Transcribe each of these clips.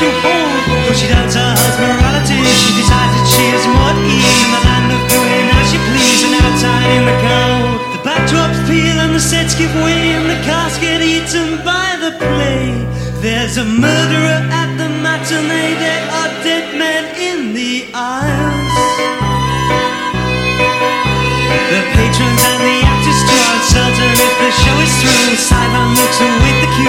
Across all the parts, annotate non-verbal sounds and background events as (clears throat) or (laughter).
To hold. But she doubts her husband's morality. She decides that she is more at ease in the land of doing as she please and outside in the cold. The backdrops peel and the sets give way and the cast get eaten by the play. There's a murderer at the matinee. There are dead men in the aisles. The patrons and the actors are uncertain if the show is through. Sideline looks await the cue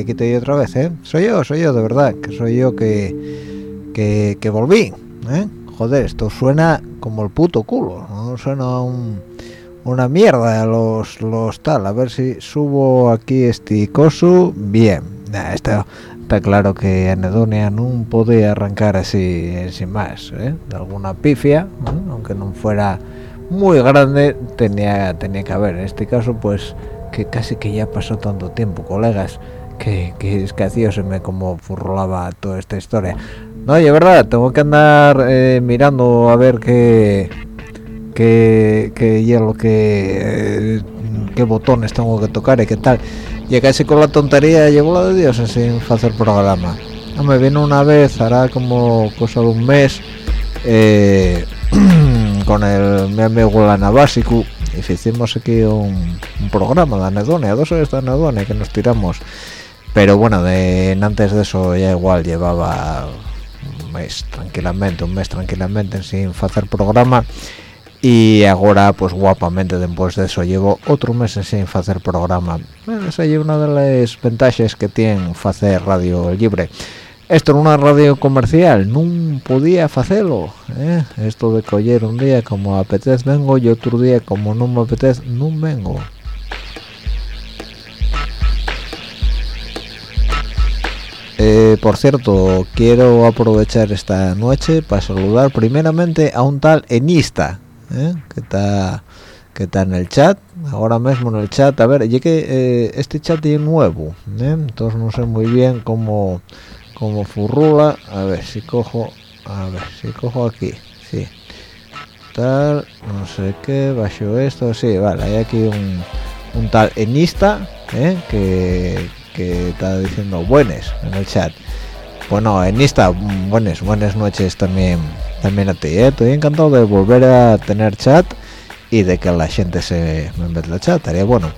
Aquí estoy otra vez, ¿eh? Soy yo, soy yo, de verdad, que soy yo que, que, que volví, ¿eh? Joder, esto suena como el puto culo, ¿no? Suena un- una mierda los, los tal. A ver si subo aquí este coso. Bien, Nah, está, está claro que Anedonia no podía arrancar así sin más, ¿eh? De alguna pifia, ¿eh? aunque no fuera muy grande, tenía, tenía que haber. En este caso, pues, que casi que ya pasó tanto tiempo, colegas, que, que es que se me como furrolaba toda esta historia. No, es verdad, tengo que andar eh, mirando a ver qué qué, qué hielo, qué, eh, qué botones tengo que tocar y qué tal. Y casi con la tontería llegó la de Dios sin hacer programa. Me vino una vez, hará como cosa de un mes, eh, (clears throat) con el mi amigo Lana Básico y hicimos aquí un, un programa de anedonia, dos horas de anedonia que nos tiramos. Pero bueno, de, antes de eso ya igual llevaba un mes tranquilamente, un mes tranquilamente sin hacer programa. Y ahora pues guapamente después de eso llevo otro mes sin hacer programa. Bueno, esa es una de las ventajas que tiene hacer radio libre. Esto en una radio comercial no podía hacerlo ¿eh? esto de coger un día como apetez vengo y otro día como no me apetece no vengo Eh, por cierto, quiero aprovechar esta noche para saludar primeramente a un tal Enista, ¿eh? que está que está en el chat, ahora mismo en el chat. A ver, ya que eh, este chat es nuevo, entonces no sé muy bien cómo, cómo furrula. A ver si cojo, a ver si cojo aquí, sí. Tal, no sé qué, bajo esto, sí, vale, hay aquí un, un tal Enista, que que está diciendo buenas en el chat. Bueno en esta buenas buenas noches también también a ti ¿eh? estoy encantado de volver a tener chat y de que la gente se me meta el chat estaría bueno.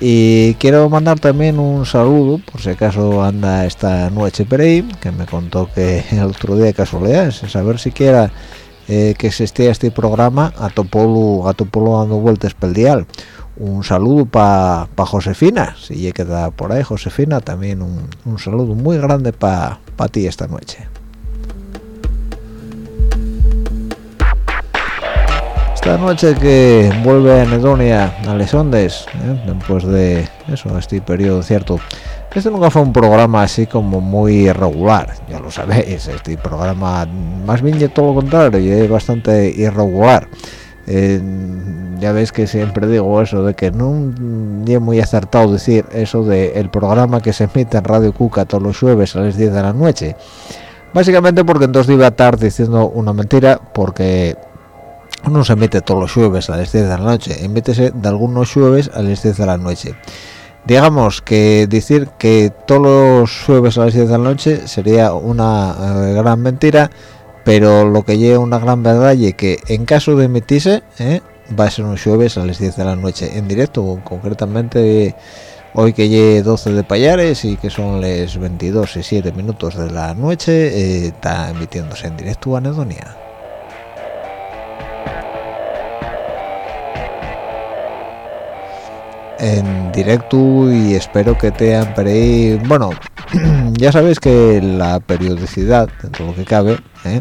Y quiero mandar también un saludo por si acaso anda esta noche por ahí que me contó que el otro día casualidad sin saber siquiera eh, que existía este programa a Topolo a Topolo dando vueltas pel dial un saludo para pa Josefina, si ya queda por ahí Josefina, también un, saludo muy grande para pa ti esta noche. Esta noche que vuelve Anedonia a Lesondes, ¿eh? después de eso, este periodo cierto. Este nunca fue un programa así como muy irregular, ya lo sabéis, este programa más bien de todo lo contrario, y es bastante irregular ya veis que siempre digo eso de que no es muy acertado decir eso de el programa que se emite en Radio Cuca todos los jueves a las 10 de la noche. Básicamente porque entonces iba a estar diciendo una mentira porque no se emite todos los jueves a las 10 de la noche emítese de algunos jueves a las 10 de la noche. Digamos que decir que todos los jueves a las 10 de la noche sería una eh, gran mentira pero lo que lleva una gran verdad es que en caso de emitirse ¿eh? va a ser un jueves a las 10 de la noche en directo concretamente hoy que llegue 12 de Payares y que son las 22 y 7 minutos de la noche eh, está emitiéndose en directo a Anedonia en directo y espero que te han bueno (clears throat) ya sabéis que la periodicidad dentro de lo que cabe ¿eh?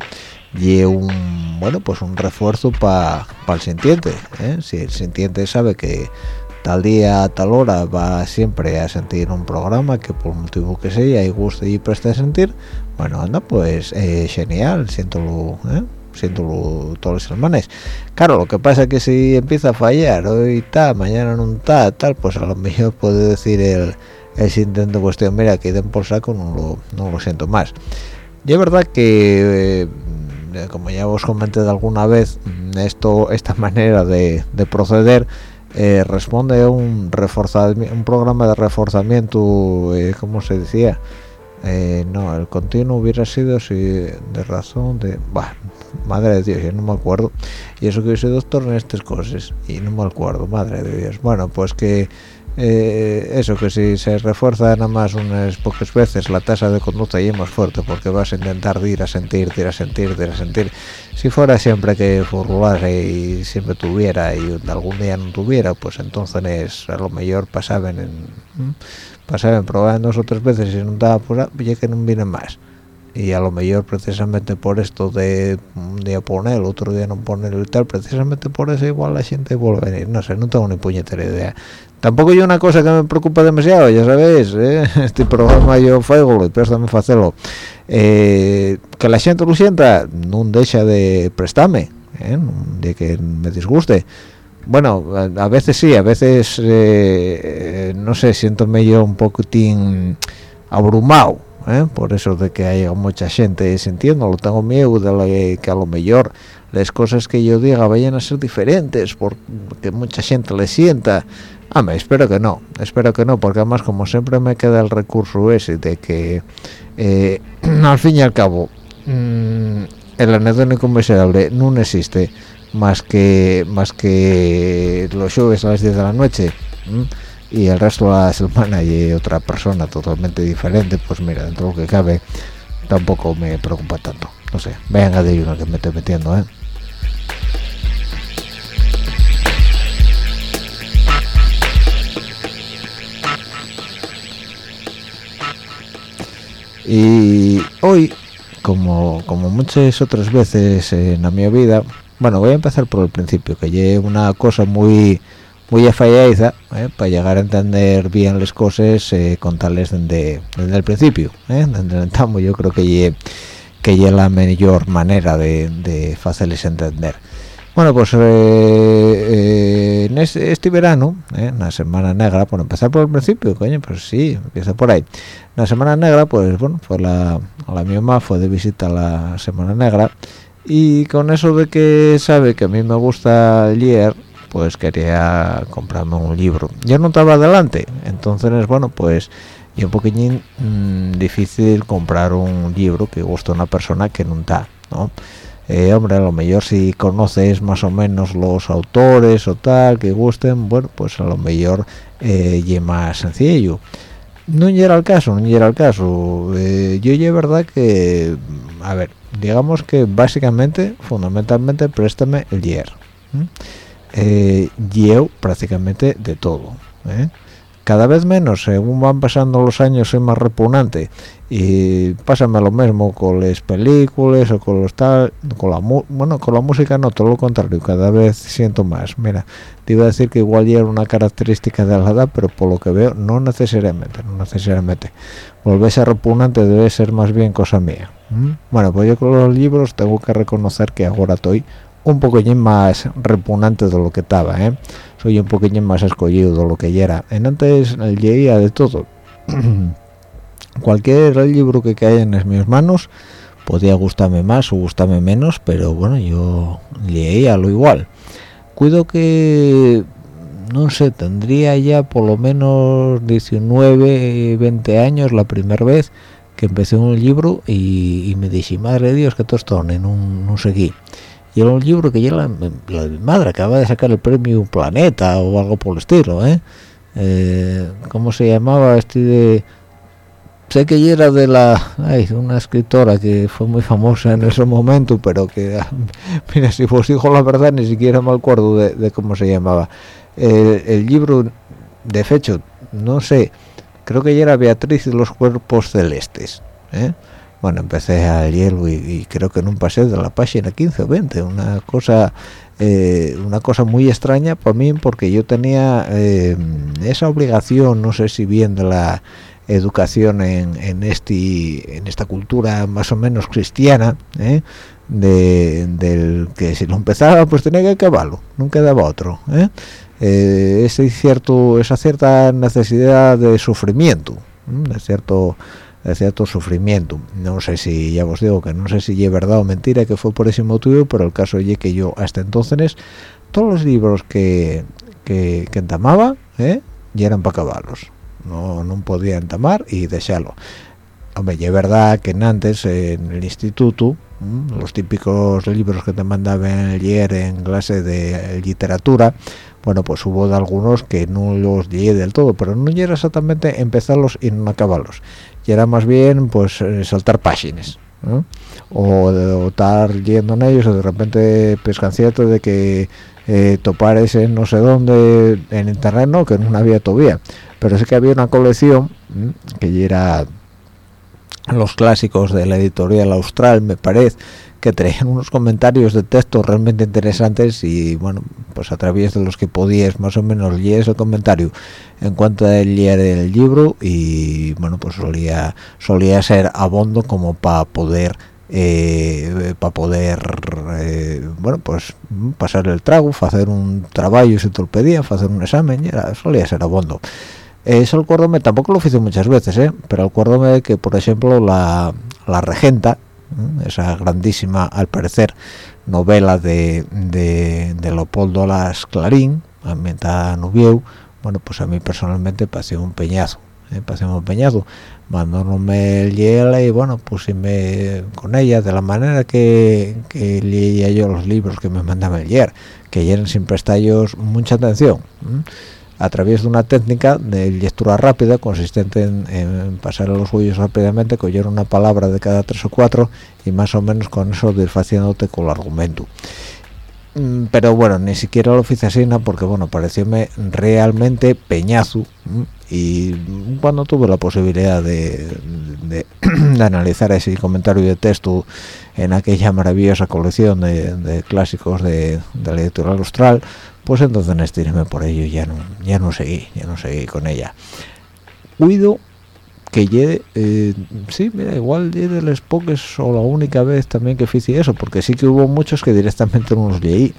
y un bueno pues un refuerzo para el sintiente ¿eh? si el sintiente sabe que tal día tal hora va siempre a sentir un programa que por motivo que sea y guste y preste sentir bueno anda pues eh, genial siento ¿eh? Siento todos los semanas claro lo que pasa es que si empieza a fallar hoy está mañana no está tal pues a lo mejor puede decir el ese intento cuestión mira que den por saco no lo, no lo siento más y es verdad que eh, como ya os comenté de alguna vez esto esta manera de, proceder eh, responde a un un programa de reforzamiento eh, como se decía eh, no el continuo hubiera sido si de razón de bah, madre de dios yo no me acuerdo. Y eso que yo soy doctor en estas cosas y no me acuerdo madre de dios. Bueno pues que eh, eso que si se refuerza nada más unas pocas veces la tasa de conducta y es más fuerte porque vas a intentar ir a sentir, ir a sentir, ir a sentir. Si fuera siempre que formulase y siempre tuviera y algún día no tuviera pues entonces a lo mejor pasaban en pasaban probando dos o tres veces y no daba pues ya que no viene más. Y a lo mejor precisamente por esto de un día poner otro día no poner y tal precisamente por eso igual la gente vuelve a venir. No sé no tengo ni puñetera idea. Tampoco hay una cosa que me preocupa demasiado ya sabéis ¿eh? (laughs) este programa yo fuego y préstame facelo eh, que la gente lo sienta no deja de prestarme ¿eh? que me disguste bueno a, veces sí a veces eh, no sé siento medio un poquitín abrumado por eso de que haya mucha gente sintiendo lo tengo miedo de que a lo mejor las cosas que yo diga vayan a ser diferentes porque mucha gente le sienta. Ah, me espero que no, espero que no, porque además como siempre me queda el recurso ese de que eh, (clears throat) al fin y al cabo mmm, el anedónico miserable no existe más que más que los jueves a las 10 de la noche y el resto de la semana y otra persona totalmente diferente, pues mira, dentro de lo que cabe tampoco me preocupa tanto. No sé, venga de uno que me estoy metiendo, ¿eh? y hoy como como muchas otras veces en mi vida bueno voy a empezar por el principio que lleve una cosa muy muy afallaiza ¿eh? para llegar a entender bien las cosas eh, contarles desde, desde el principio ¿eh? desde el entamo yo creo que que es la mejor manera de, de hacerles entender bueno pues en este, verano en la semana negra por empezar por el principio coño pues sí empieza por ahí la semana negra pues bueno pues la, la mi mamá fue de visita a la semana negra y con eso de que sabe que a mí me gusta leer pues quería comprarme un libro. Yo no estaba adelante entonces bueno pues y un poquillín mm, difícil comprar un libro que gusta a una persona que no está no eh, hombre a lo mejor si conoces más o menos los autores o tal que gusten bueno pues a lo mejor eh, y sencillo no llega el caso no llega el caso eh, yo ya verdad que a ver digamos que básicamente fundamentalmente préstame el hierro eh, yo prácticamente de todo ¿eh? Cada vez menos según van pasando los años soy más repugnante. Y pásame lo mismo con las películas o con los tal con la bueno con la música no todo lo contrario cada vez siento más. Mira te iba a decir que igual ya era una característica de la edad pero por lo que veo no necesariamente no necesariamente. Volverse repugnante debe ser más bien cosa mía bueno pues yo con los libros tengo que reconocer que ahora estoy un poquillín más repugnante de lo que estaba ¿eh? Soy un poquillín más escogido de lo que ya era. En antes leía de todo. (clears throat) Cualquier libro que caiga en mis manos podía gustarme más o gustarme menos pero bueno yo leía lo igual. Cuido que no sé tendría ya por lo menos 19 20 años la primera vez que empecé un libro y, me dije madre de dios que tostón no, no seguí y era un libro que ya la, la madre acaba de sacar el premio Planeta o algo por el estilo ¿eh? eh cómo se llamaba este de sé que ya era de la ay, una escritora que fue muy famosa en ese momento pero que (laughs) mira si vos dijo la verdad ni siquiera me acuerdo de, cómo se llamaba el, libro de fecho no sé creo que ya era Beatriz y los cuerpos celestes ¿eh? Bueno empecé a leerlo y, creo que en un paseo de la página 15 o 20 una cosa eh, una cosa muy extraña para mí porque yo tenía eh, esa obligación no sé si bien de la educación en, en este en esta cultura más o menos cristiana ¿eh? de, del que si lo empezaba pues tenía que acabarlo nunca daba otro ese cierto esa cierta necesidad de sufrimiento de cierto de cierto sufrimiento. No sé si ya os digo que no sé si es verdad o mentira que fue por ese motivo pero el caso es que yo hasta entonces todos los libros que que, entamaba ¿eh? ya eran para acabarlos. No, no podía entamar y desearlo hombre es verdad que antes en el instituto los típicos libros que te mandaban leer en clase de literatura bueno pues hubo de algunos que no los leí del todo pero no era exactamente empezarlos y no acabarlos y era más bien pues eh, saltar páginas o, estar leyendo en ellos o de repente pescan cierto de que eh, topar ese no sé dónde en internet no que no había todavía. Pero sí que había una colección que era los clásicos de la editorial austral me parece que traían unos comentarios de texto realmente interesantes y bueno pues a través de los que podías más o menos leer el comentario en cuanto a leer el libro y bueno pues solía solía ser abondo como para poder eh, para poder eh, bueno pues pasar el trago hacer un trabajo si te lo pedían hacer un examen era, solía ser abondo eso acuérdome tampoco lo hice muchas veces ¿eh? pero acuérdome que por ejemplo la regenta esa grandísima al parecer novela de, de, de Leopoldo Las Clarín ambientada Nubieu bueno pues a mí personalmente pasó un peñazo ¿eh? pasé un peñazo. Mandándome el hielo y bueno me con ella de la manera que, leía yo los libros que me mandaba ayer que eran sin prestallos mucha atención a través de una técnica de lectura rápida consistente en, pasar a los huellos rápidamente, coger una palabra de cada tres o cuatro y más o menos con eso haciéndote con el argumento. Mm, pero bueno, ni siquiera lo hice así, porque bueno, parecióme realmente peñazo y cuando tuve la posibilidad (clears throat) de, analizar ese comentario de texto en aquella maravillosa colección de, clásicos de, la editorial austral, pues entonces estireme por ello ya no ya no seguí ya no seguí con ella. Cuido que llegue eh, sí mira igual llegue de los pocos o la única vez también que hice eso porque sí que hubo muchos que directamente no los leí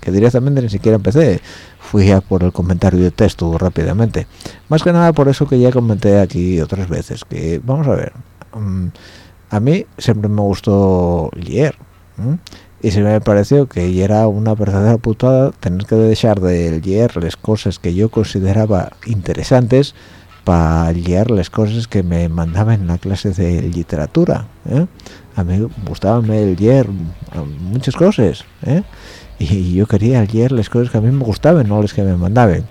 que directamente ni siquiera empecé. Fui a por el comentario de texto rápidamente. Más que nada por eso que ya comenté aquí otras veces que vamos a ver mm, a mí siempre me gustó leer y se me pareció que era una verdadera putada tener que dejar de leer las cosas que yo consideraba interesantes para leer las cosas que me mandaban en la clase de literatura ¿eh? a mí gustaba leer muchas cosas ¿eh? y yo quería leer las cosas que a mí me gustaban no las que me mandaban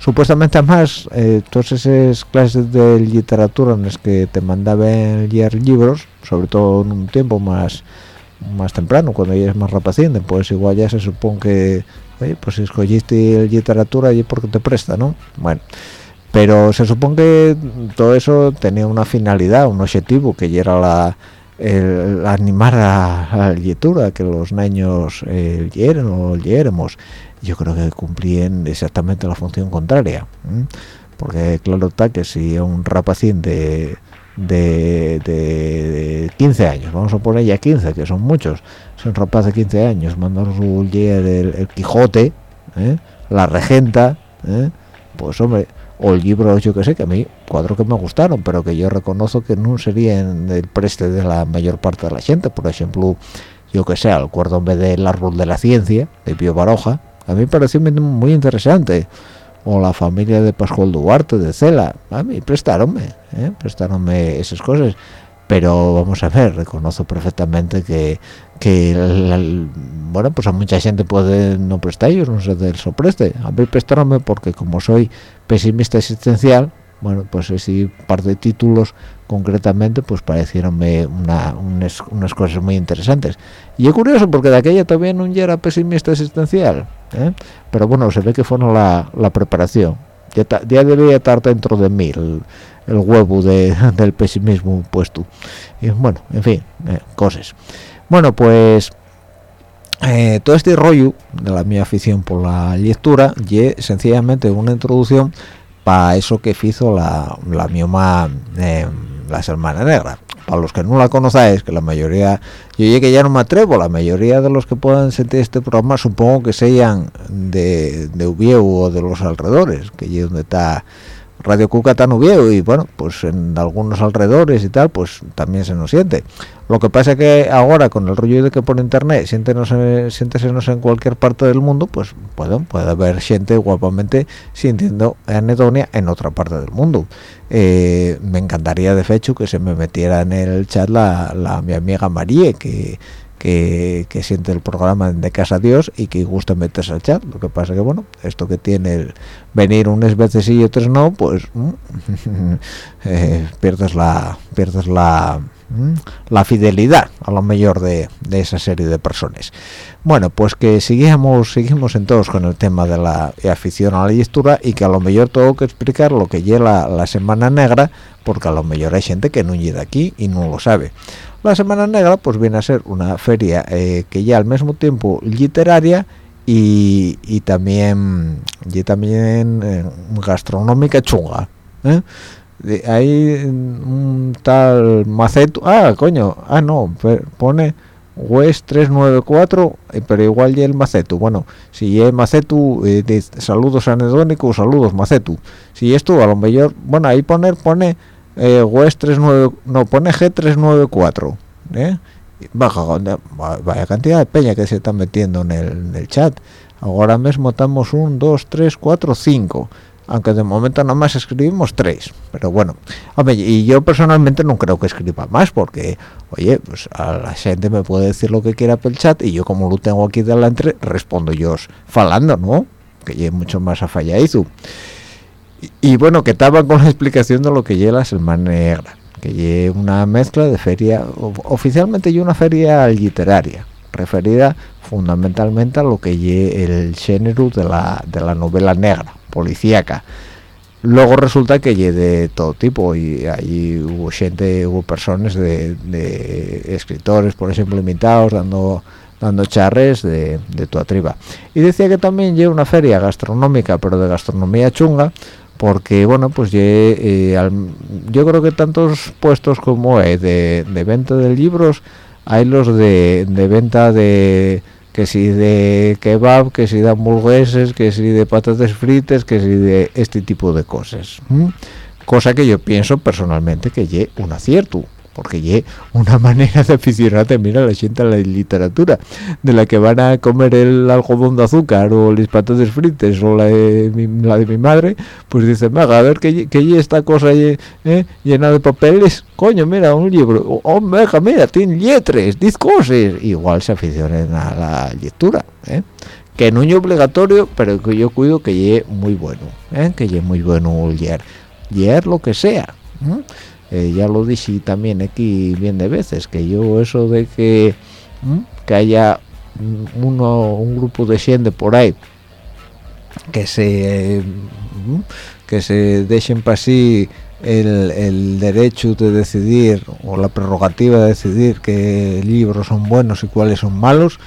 supuestamente además eh, todas esas clases de literatura en las que te mandaban leer libros sobre todo en un tiempo más más temprano cuando ya es más rapaciente pues igual ya se supone que pues si escogiste literatura y porque te presta no bueno pero se supone que todo eso tenía una finalidad un objetivo que era la el animar a, la lectura que los niños eh, o leyéramos yo creo que cumplían exactamente la función contraria porque claro está que si un rapacín de, 15 años. Vamos a poner ya 15 que son muchos. Son rapaz de 15 años. Mandar su leer el, Quijote ¿eh? la regenta ¿eh? pues hombre o el libro yo que sé que a mí cuatro que me gustaron pero que yo reconozco que no serían del preste de la mayor parte de la gente. Por ejemplo yo que sé el en vez árbol de la ciencia de Pío Baroja. A mí me pareció muy interesante o la familia de Pascual Duarte de Cela. A mí prestaronme ¿eh? esas cosas. Pero vamos a ver reconozco perfectamente que que bueno pues a mucha gente puede no prestar ellos no sé del sopreste. A mí prestaronme porque como soy pesimista existencial bueno pues así par de títulos concretamente pues parecieronme una, unas, cosas muy interesantes. Y es curioso porque de aquella todavía no era pesimista existencial ¿eh? pero bueno se ve que fue la, la preparación. Ya, ya, debería estar dentro de mí el, huevo de, (laughs) del pesimismo puesto y bueno en fin eh, cosas. Bueno pues eh, todo este rollo de la mi afición por la lectura y sencillamente una introducción para eso que hizo la, la mioma eh, la Semana Negra para los que no la conocáis que la mayoría yo llegué que ya no me atrevo la mayoría de los que puedan sentir este programa supongo que sean de, de o de los alrededores que allí donde está Radio Cuca tan viejo y bueno, pues en algunos alrededores y tal, pues también se nos siente. Lo que pasa es que ahora con el rollo de que por internet siéntenos, siéntesenos en cualquier parte del mundo, pues puede, puede haber gente guapamente sintiendo anedonia en otra parte del mundo. Eh, me encantaría de hecho que se me metiera en el chat la, la mi amiga María, que que, siente el programa de Casa Dios y que gusta meterse al chat. Lo que pasa que, bueno, esto que tiene el venir unas veces y otras no, pues (laughs) eh, pierdes la pierdes la la fidelidad a lo mejor de, esa serie de personas bueno pues que seguimos seguimos en todos con el tema de la afición a la lectura y que a lo mejor tengo que explicar lo que lleva la, semana negra porque a lo mejor hay gente que no llega aquí y no lo sabe la Semana Negra pues viene a ser una feria eh, que ya al mismo tiempo literaria y, también y también eh, gastronómica chunga ¿eh? Hay un tal macetu ah coño ah no pone West 394 pero igual ya el macetu. Bueno si es macetu de saludos anedónicos saludos macetu. Si esto a lo mejor bueno ahí poner pone eh, West 39 no pone G394 ¿eh? baja vaya cantidad de peña que se está metiendo en el, chat. Ahora mismo estamos un 2 3 4 5 aunque de momento nada más escribimos 3 pero bueno. Y yo personalmente no creo que escriba más porque oye pues a la gente me puede decir lo que quiera por el chat y yo como lo tengo aquí delante respondo yo falando no que ya mucho más a fallaizu y, bueno que estaba con la explicación de lo que lleva la semana negra que es una mezcla de feria oficialmente y una feria literaria referida fundamentalmente a lo que es el género de la, de la novela negra policíaca. Luego resulta que es de todo tipo y ahí hubo gente hubo personas de, escritores por ejemplo invitados dando dando charres de, de tu triba. Y decía que también lleva una feria gastronómica pero de gastronomía chunga porque bueno pues eh, yo creo que tantos puestos como hay de, venta de libros hay los de, venta de que si de kebab, que si de hamburgueses, que si de patatas fritas, que si de este tipo de cosas. Cosa que yo pienso personalmente que es un acierto porque es una (laughs) manera de aficionar también a la gente a la literatura, de la que van a comer el algodón de azúcar o las patatas fritas o la de mi, la de mi madre, pues dicen, a ver que, que esta cosa eh, llena de papeles, coño, mira, un libro, oh, mira, tiene letras, dice cosas, igual se aficionan a la lectura, ¿eh? que no es obligatorio, pero que yo cuido que es muy bueno, ¿eh? que es muy bueno leer, leer lo que sea, ya lo dije también aquí bien de veces que yo eso de que que haya uno un grupo de gente por ahí que se que se dejen para sí el, derecho de decidir o la prerrogativa de decidir qué libros son buenos y cuáles son malos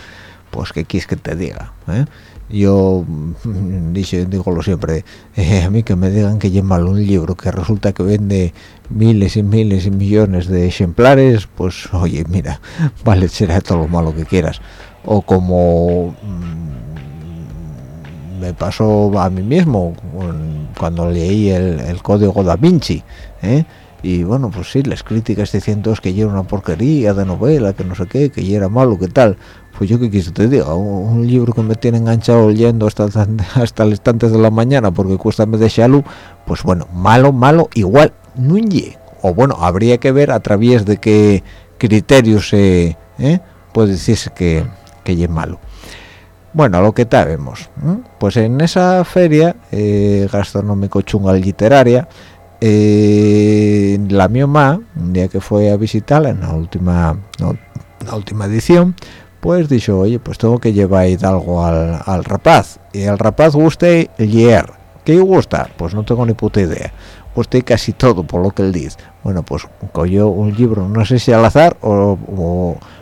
pues que quieres que te diga ¿eh? yo mm, (laughs) digo lo siempre eh, a mí que me digan que lleva un libro que resulta que vende miles y miles y millones de ejemplares pues oye mira (laughs) vale será todo lo malo que quieras. O como mm, me pasó a mí mismo cuando leí el, código da Vinci ¿eh? y bueno pues sí las críticas diciendo que ya era una porquería de novela que no sé qué que ya era malo que tal pues yo que quise te diga un, libro que me tiene enganchado leyendo hasta (laughs) hasta el estante de la mañana porque cuesta me de luz pues bueno malo malo igual no o bueno habría que ver a través de qué criterios se eh, puede decirse que que es malo. Bueno lo que sabemos pues en esa feria eh, gastronómico chunga literaria eh, la mi mamá un día que fue a visitarla en la última la última edición pues dijo oye pues tengo que llevar algo al, al rapaz y al rapaz guste leer ¿qué gusta? pues no tengo ni puta idea casi todo por lo que él dice. Bueno pues cogió un libro no sé si al azar o,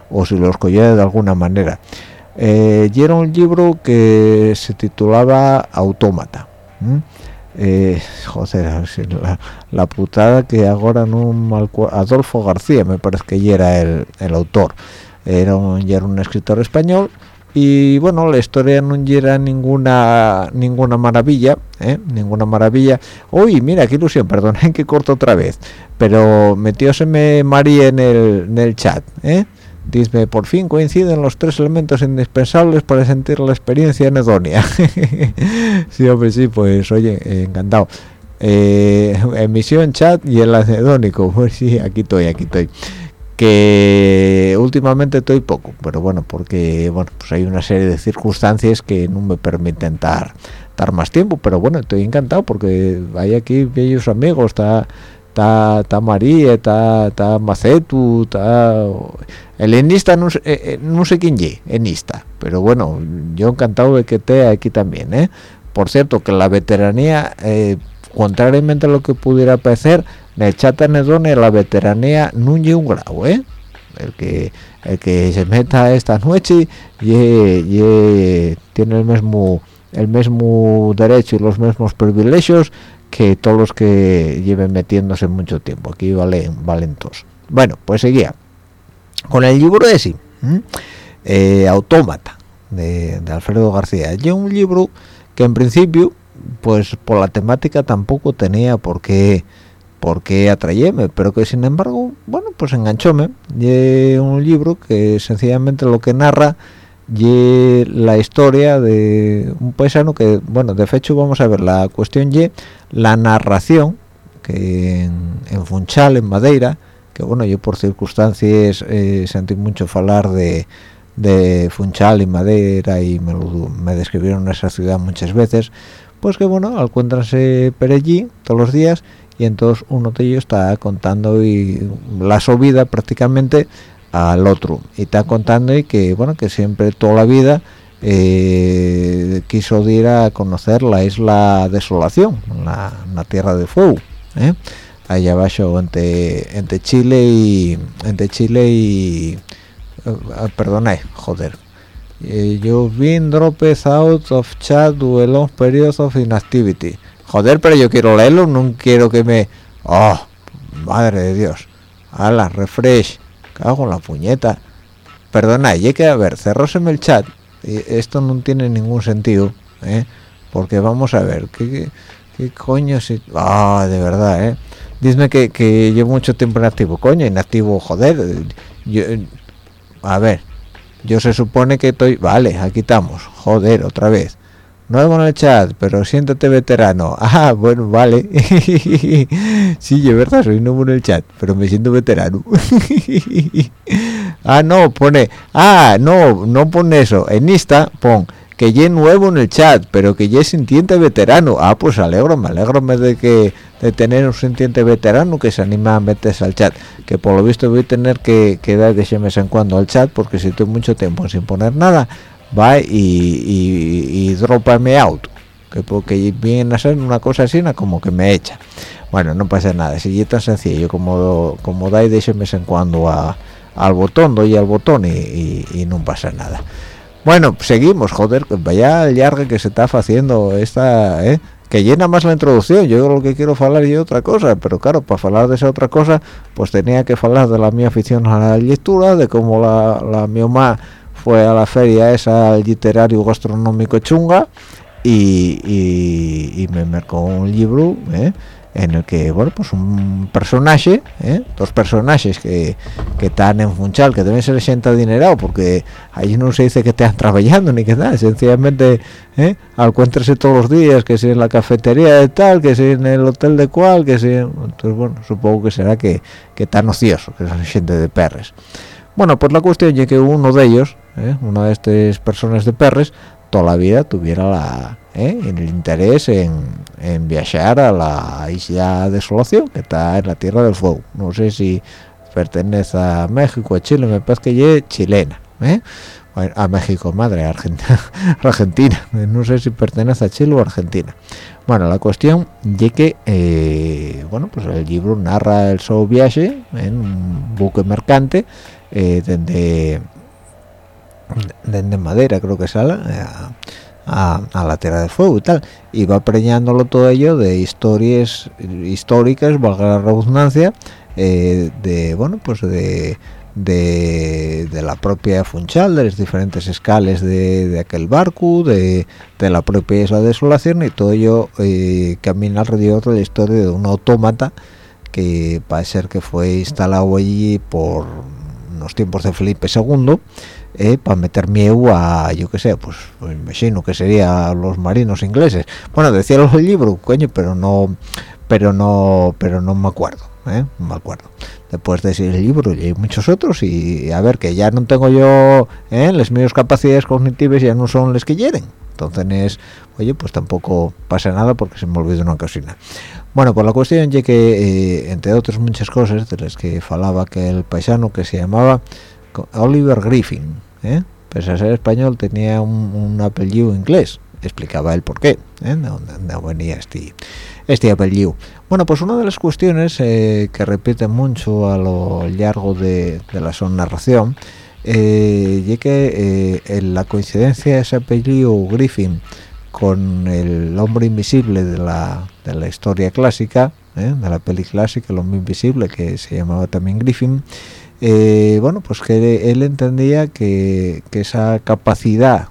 o, si lo escogió de alguna manera. Eh, y era un libro que se titulaba Autómata eh, joder (laughs) la, putada que ahora no Adolfo García me parece que ya era el, el autor. Era era un escritor español y bueno la historia no era ninguna ninguna maravilla ¿eh? ninguna maravilla uy mira qué ilusión perdonen (laughs) que corto otra vez pero metióseme María en el, en el chat ¿eh? Dice, por fin coinciden los tres elementos indispensables para sentir la experiencia anedonia. (laughs) sí, hombre, sí, pues oye, encantado. Eh, emisión, chat y el anedónico. Pues (laughs) sí, aquí estoy, aquí estoy que últimamente estoy poco pero bueno porque bueno pues hay una serie de circunstancias que no me permiten estar más tiempo pero bueno estoy encantado porque hay aquí bellos amigos está está María está está Macetu está el enista no, eh, eh, no sé quién es enista pero bueno yo encantado de que esté aquí también ¿eh? por cierto que la veteranía contrariamente a lo que pudiera parecer el chat anedone la veteranía no un grado ¿eh? el que el que se meta esta noche y, tiene el mismo el mismo derecho y los mismos privilegios que todos los que lleven metiéndose mucho tiempo. Aquí valen valentos bueno pues seguía. Con el libro de sí eh, autómata de, de, Alfredo García. Es un libro que en principio pues por la temática tampoco tenía por qué porque atrayeme, pero que sin embargo, bueno, pues enganchóme. Y un libro que sencillamente lo que narra y la historia de un paisano que, bueno, de hecho vamos a ver la cuestión y la narración que en, Funchal, en Madeira, que bueno, yo por circunstancias eh, sentí mucho hablar de, de Funchal y Madeira y me, me describieron esa ciudad muchas veces, pues que bueno, por allí todos los días y entonces uno de ellos está contando y la subida prácticamente al otro y está contando y que bueno que siempre toda la vida eh, quiso ir a conocer la isla Desolación la, la tierra de fuego ¿eh? allá abajo entre entre Chile y entre Chile y uh, perdona joder eh, you've been dropped out of chat to a long period of inactivity. Joder pero yo quiero leerlo no quiero que me oh madre de dios. Ala refresh. Cago en la puñeta. Perdona hay que a ver cerróseme el chat. Esto no tiene ningún sentido ¿eh? porque vamos a ver qué, qué, coño si ah de verdad eh dime que, que llevo mucho tiempo inactivo. Coño inactivo joder. Yo, a ver yo se supone que estoy vale aquí estamos joder otra vez. Nuevo en el chat pero siéntate veterano. (laughs) Ah bueno vale. (laughs) Sí yo verdad soy nuevo en el chat pero me siento veterano. (laughs) Ah no pone ah no no pone eso. En esta pon que ya nuevo en el chat pero que ya es sintiente veterano. Ah pues alegro me de que de tener un sintiente veterano que se anima a meterse al chat. Que por lo visto voy a tener que, que dar de ese mes en cuando al chat porque si estoy mucho tiempo sin poner nada va y, y, y me out que porque viene a ser una cosa así como que me echa. Bueno no pasa nada si es tan sencillo como como dais de ese mes en cuando a, al botón doy al botón y, y, no pasa nada. Bueno seguimos joder vaya el largue que se está haciendo esta ¿eh? Que llena más la introducción yo lo que quiero hablar y otra cosa pero claro para hablar de esa otra cosa pues tenía que hablar de la mi afición a la lectura de cómo la, la mi fue a la feria esa literario gastronómico chunga y, me marcó un libro ¿eh? En el que bueno pues un personaje ¿eh? dos personajes que, que están en Funchal que deben ser gente adinerado porque allí no se dice que estén (laughs) trabajando ni que nada sencillamente ¿eh? todos los días que si en la cafetería de tal que si en el hotel de cual que si entonces bueno supongo que será que, que están ocioso que son gente de perres bueno pues la cuestión es que uno de ellos ¿eh? una de estas personas de perres toda la vida tuviera la, ¿eh? el interés en, en, viajar a la isla Desolación que está en la Tierra del Fuego no sé si pertenece a México a Chile me parece que es chilena ¿eh? a México madre Argentina (laughs) Argentina no sé si pertenece a Chile o Argentina bueno la cuestión es que bueno pues el libro narra el su viaje en un buque mercante donde de, madera creo que sale eh, a, la tierra de fuego y tal. Y va preñándolo todo ello de historias históricas valga la redundancia eh, de bueno pues de, de, la propia Funchal, de las diferentes escales de, aquel barco, de, la propia isla de desolación y todo ello eh, camina alrededor de la historia de un autómata que parece ser que fue instalado allí por los tiempos de Felipe II eh, para meter miedo a yo que sé pues, pues imagino que sería los marinos ingleses bueno decía el libro coño pero no pero no pero no me acuerdo ¿eh? no me acuerdo después de ese libro y muchos otros y a ver que ya no tengo yo ¿eh? las mismas capacidades cognitivas ya no son las que quieren entonces oye pues tampoco pasa nada porque se me olvidó una cocina bueno pues la cuestión es que eh, entre otras muchas cosas de las que falaba que el paisano que se llamaba Oliver Griffin ¿eh? pese a ser español tenía un, apellido inglés explicaba el por qué ¿eh? de dónde venía este este apellido bueno pues una de las cuestiones eh, que repite mucho a lo largo de, la son narración eh, y que eh, la coincidencia de ese apellido Griffin con el hombre invisible de la, de la historia clásica de la peli clásica el hombre invisible que se llamaba también Griffin eh, bueno, pues que él entendía que, esa capacidad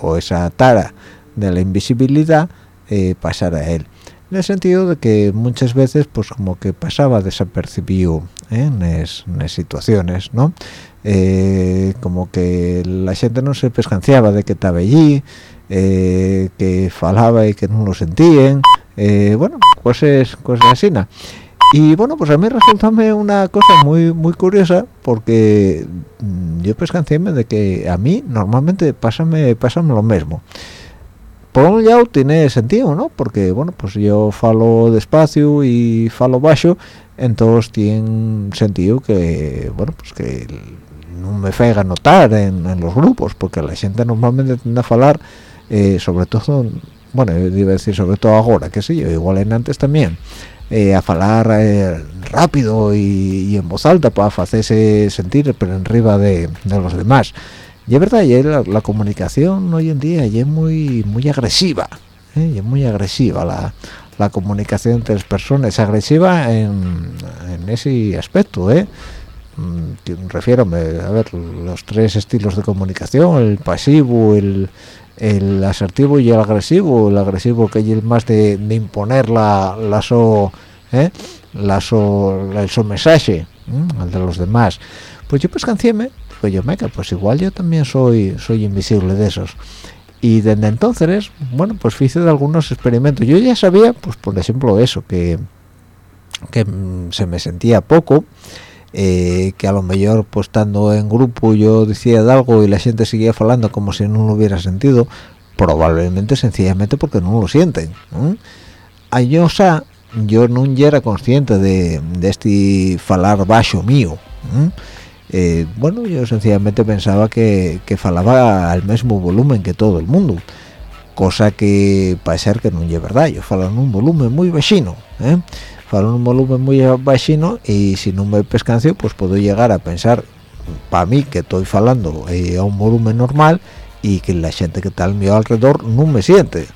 o esa tara de la invisibilidad eh, pasara a él. En el sentido de que muchas veces, pues como que pasaba desapercibido ¿eh? en, es, situaciones, ¿no? como que la gente no se pescanciaba de que estaba allí, que falaba y que no lo sentían, bueno, cosas, cosas así, ¿no? Y bueno pues a mí resulta una cosa muy muy curiosa porque mm, yo pescancéme de que a mí normalmente pásame pásame lo mismo. Por un lado tiene sentido no porque bueno pues yo falo despacio y falo bajo entonces tiene sentido que bueno pues que no me fega notar en, los grupos porque la gente normalmente tiende a falar eh, sobre todo bueno yo iba a decir sobre todo ahora que sé yo igual en antes también eh, a hablar eh, rápido y, en voz alta para hacerse sentir pero arriba de, de los demás y es verdad y la, la, comunicación hoy en día ya es muy muy agresiva ¿eh? es muy agresiva la, la, comunicación entre las personas es agresiva en, en ese aspecto ¿eh? Mm, refiero a ver los tres estilos de comunicación el pasivo el, el asertivo y el agresivo el agresivo que es más de, de imponer la, la so ¿eh? la so, el so mensaje al de los demás pues yo pues canciéme pues yo meca pues igual yo también soy soy invisible de esos y desde entonces bueno pues hice de algunos experimentos yo ya sabía pues por ejemplo eso que que mm, se me sentía poco eh, que a lo mejor pues estando en grupo yo decía de algo y la gente seguía hablando como si no lo hubiera sentido probablemente sencillamente porque no lo sienten ¿eh? yo, o sea, yo no era consciente de, de este falar bajo mío eh, bueno yo sencillamente pensaba que, que falaba al mismo volumen que todo el mundo cosa que parece ser que no es verdad yo falo en un volumen muy vecino en un volumen muy vecino y si no me pescancio pues puedo llegar a pensar para mí que estoy falando eh, a un volumen normal y que la gente que está al mío alrededor no me siente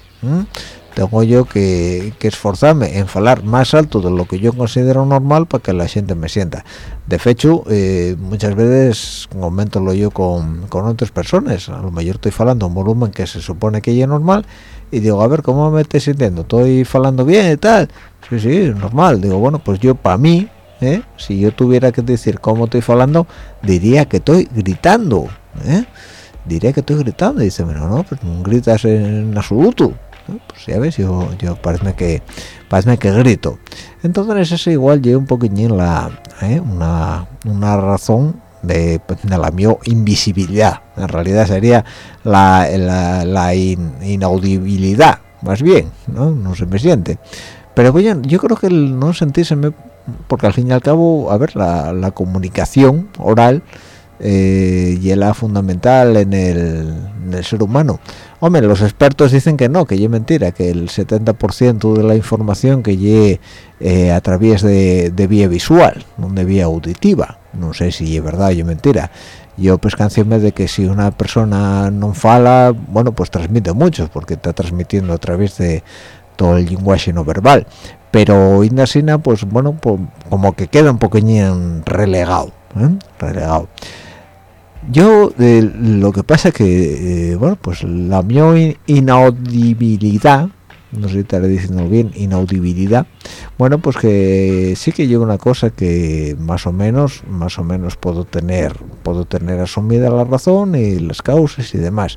tengo yo que, esforzarme en hablar más alto de lo que yo considero normal para que la gente me sienta. De hecho eh, muchas veces lo yo con, con, otras personas. A lo mejor estoy hablando un volumen que se supone que ya es normal y digo a ver cómo me estoy sintiendo estoy hablando bien y tal sí sí normal. Digo bueno pues yo para mí ¿eh? si yo tuviera que decir cómo estoy hablando diría que estoy gritando ¿eh? diría que estoy gritando y dice bueno no pero no gritas en absoluto pues ya ves yo yo parece que parece que grito. Entonces eso igual lleva un poquillín la ¿eh? una, una razón de, la mi invisibilidad en realidad sería la, la, inaudibilidad más bien no no se me siente. Pero bueno yo creo que el no sentirse porque al fin y al cabo a ver la comunicación oral eh, y la fundamental en el, en el ser humano Hombre, los expertos dicen que no, que es mentira, que el 70% de la información que llegue eh, a través de, vía visual, no de vía auditiva. No sé si es verdad o es mentira. Yo pues canciónme de que si una persona no fala, bueno, pues transmite mucho, porque está transmitiendo a través de todo el lenguaje no verbal. Pero Indasina, pues bueno, pues, como que queda un poqueño relegado, ¿eh? relegado yo lo que pasa que eh, bueno pues la mi inaudibilidad no sé si estaré diciendo bien inaudibilidad bueno pues que sí que llega una cosa que más o menos más o menos puedo tener puedo tener asumida la razón y las causas y demás.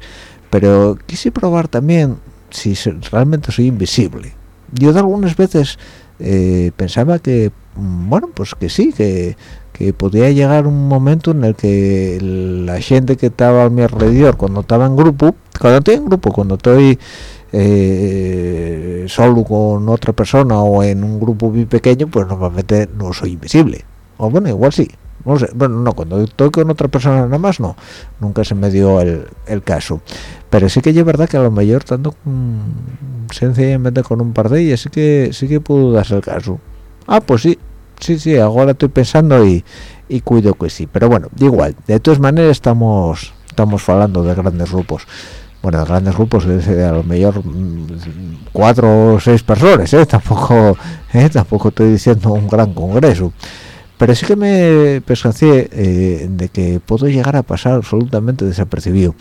Pero quise probar también si realmente soy invisible. Yo de algunas veces eh, pensaba que mm, bueno pues que sí que que podía llegar un momento en el que la gente que estaba a mi alrededor cuando estaba en grupo cuando estoy en grupo cuando estoy eh, solo con otra persona o en un grupo muy pequeño pues normalmente no soy invisible. O bueno igual sí no sé. Bueno no cuando estoy con otra persona nada más no. Nunca se me dio el, el caso. Pero sí que es verdad que a lo mejor tanto sencillamente con un par de ellas sí que sí que pudo darse el caso. Ah pues sí sí, sí, ahora estoy pensando y, y cuido que sí. Pero bueno, igual, de todas maneras estamos estamos hablando de grandes grupos. Bueno, de grandes grupos, a lo mejor mm, cuatro o seis personas, ¿eh? (laughs) Tampoco, ¿eh? tampoco estoy diciendo un gran congreso. Pero sí que me pensancé eh, de que puedo llegar a pasar absolutamente desapercibido.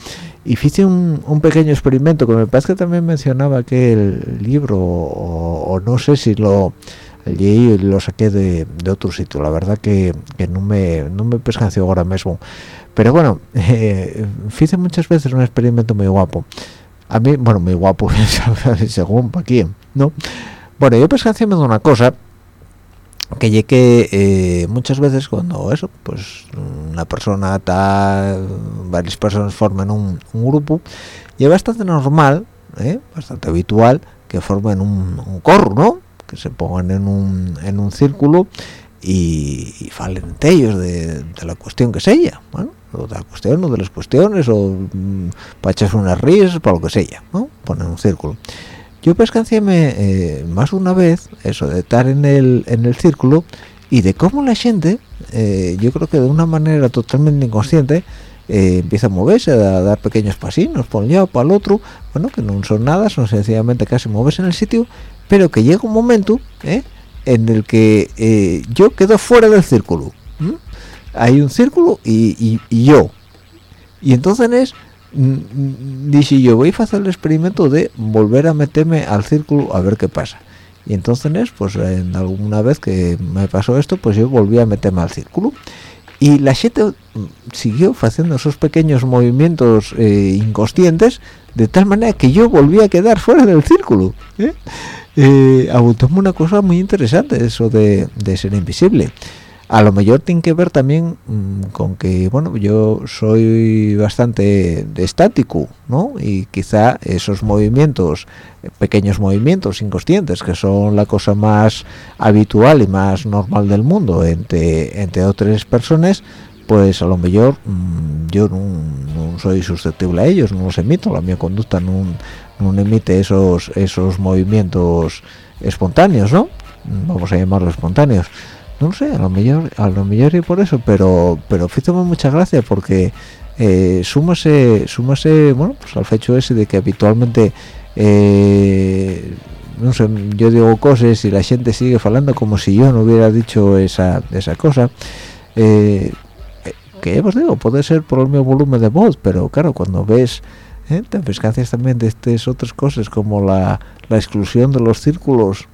Y hice un, un, pequeño experimento que me parece que también mencionaba que el libro, o no sé si lo y lo saqué de, otro sitio. La verdad que, no me no me pescancio ahora mismo pero bueno (laughs) eh, hice muchas veces un experimento muy guapo. A mí bueno muy guapo (laughs) según para quién no bueno yo pescancio de una cosa que llegué eh, muchas veces cuando eso pues una persona está varias personas forman un, grupo y es bastante normal ¿eh? bastante habitual que formen un corro no que se pongan en un, en un círculo y, y falen ellos de, la cuestión que sea, bueno, o de la cuestión o de las cuestiones, o mm, para echarse unas risas, para lo que sea, ¿no? Ponen un círculo. Yo pescanciéme eh, más una vez eso de estar en el, en el círculo y de cómo la gente, eh, yo creo que de una manera totalmente inconsciente, eh, empieza a moverse, a dar pequeños pasinos por un lado, para el otro, bueno, que no son nada, son sencillamente casi moverse en el sitio, pero que llega un momento ¿eh? en el que yo quedo fuera del círculo. Hay un círculo y, yo. Y entonces es dije yo voy a hacer el experimento de volver a meterme al círculo a ver qué pasa y entonces pues en alguna vez que me pasó esto pues yo volví a meterme al círculo y la gente siguió haciendo esos pequeños movimientos eh, inconscientes de tal manera que yo volví a quedar fuera del círculo ¿eh? eh una cosa muy interesante eso de, de ser invisible a lo mejor tiene que ver también mm, con que bueno yo soy bastante estático no y quizá esos movimientos pequeños movimientos inconscientes que son la cosa más habitual y más normal del mundo entre entre otras personas pues a lo mejor mm, yo no, soy susceptible a ellos no los emito. La mi conducta no emite esos esos movimientos espontáneos no vamos a llamarlos espontáneos no sé a lo mejor a lo mejor y por eso pero pero fíjame mucha gracia porque eh, súmase súmase bueno pues al hecho ese de que habitualmente eh, no sé yo digo cosas y la gente sigue hablando como si yo no hubiera dicho esa esa cosa eh, que os digo puede ser por el mismo volumen de voz pero claro cuando ves ¿eh? te pescancias también de estas otras cosas como la, la exclusión de los círculos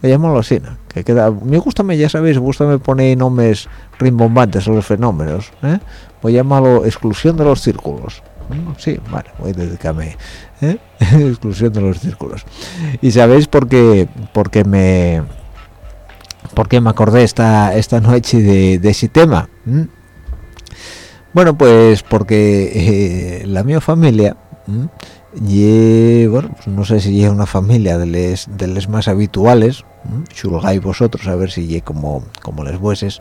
me llamarlo así que queda me gusta me ya sabéis gusta me pone nombres rimbombantes a los fenómenos ¿eh? voy a llamarlo exclusión de los círculos sí vale voy a dedicarme ¿eh? (laughs) exclusión de los círculos y sabéis por qué porque me porque me acordé esta esta noche de, ese tema bueno pues porque eh, la mi familia y bueno pues no sé si es una familia de les de les más habituales chulgáis vosotros a ver si es como como les bueses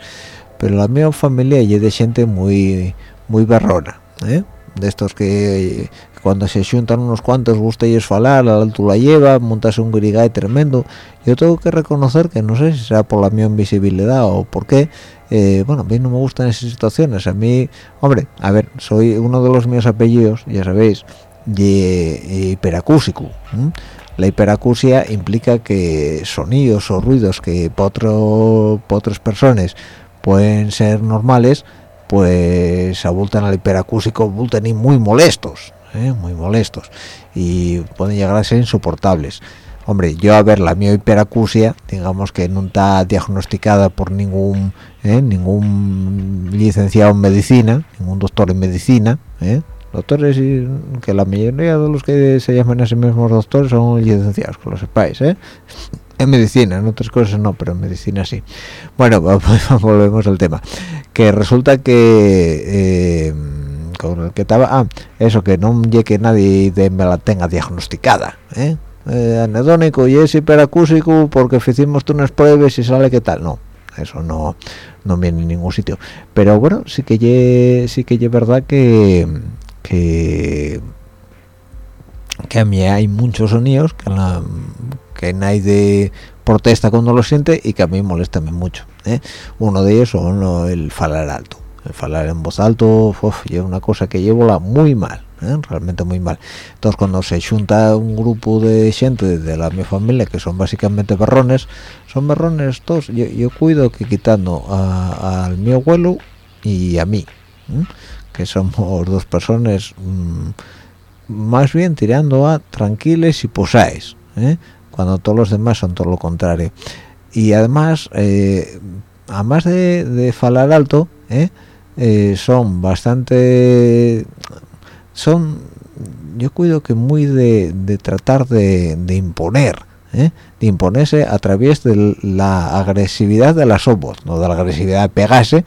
pero la mi familia es de gente muy muy berrona ¿eh? de estos que cuando se juntan unos cuantos gusta ellos falar la alto la lleva montarse un grigay tremendo. Yo tengo que reconocer que no sé si será por la mi invisibilidad o por qué. Eh, bueno a mí no me gustan esas situaciones. A mí hombre a ver soy uno de los míos apellidos ya sabéis y hiperacúsico la hiperacusia implica que sonidos o ruidos que para otras personas pueden ser normales pues abultan al hiperacúsico abultan y muy molestos ¿eh? muy molestos y pueden llegar a ser insoportables hombre yo a ver la mi hiperacusia digamos que no está diagnosticada por ningún ¿eh? ningún licenciado en medicina ningún doctor en medicina ¿eh? Doctores y que la mayoría de los que se llaman a sí mismos doctores son licenciados, que lo sepáis, ¿eh? En medicina, en otras cosas no, pero en medicina sí. Bueno, (laughs) volvemos al tema. Que resulta que... Eh, con el que estaba... Ah, eso, que no llegue nadie de, me la tenga diagnosticada, ¿eh? eh anedónico y es hiperacúsico porque hicimos unas pruebas y sale que tal. No, eso no no viene en ningún sitio pero bueno sí que sí que es verdad que que que a mí hay muchos sonidos que, la, que nadie protesta cuando lo siente y que a mí molesta mucho ¿eh? uno de ellos son el falar alto el falar en voz alto es una cosa que llevo la muy mal ¿eh? realmente muy mal entonces cuando se junta un grupo de gente de la mi familia que son básicamente berrones son berrones todos yo, cuido que quitando al mi abuelo y a mí que somos dos personas mm, más bien tirando a tranquiles y posáis ¿eh? cuando todos los demás son todo lo contrario y además eh, además de, de falar alto ¿eh? son bastante son yo cuido que muy de, de tratar de, de imponer de imponerse a través de la agresividad de las voz no de la agresividad de pegarse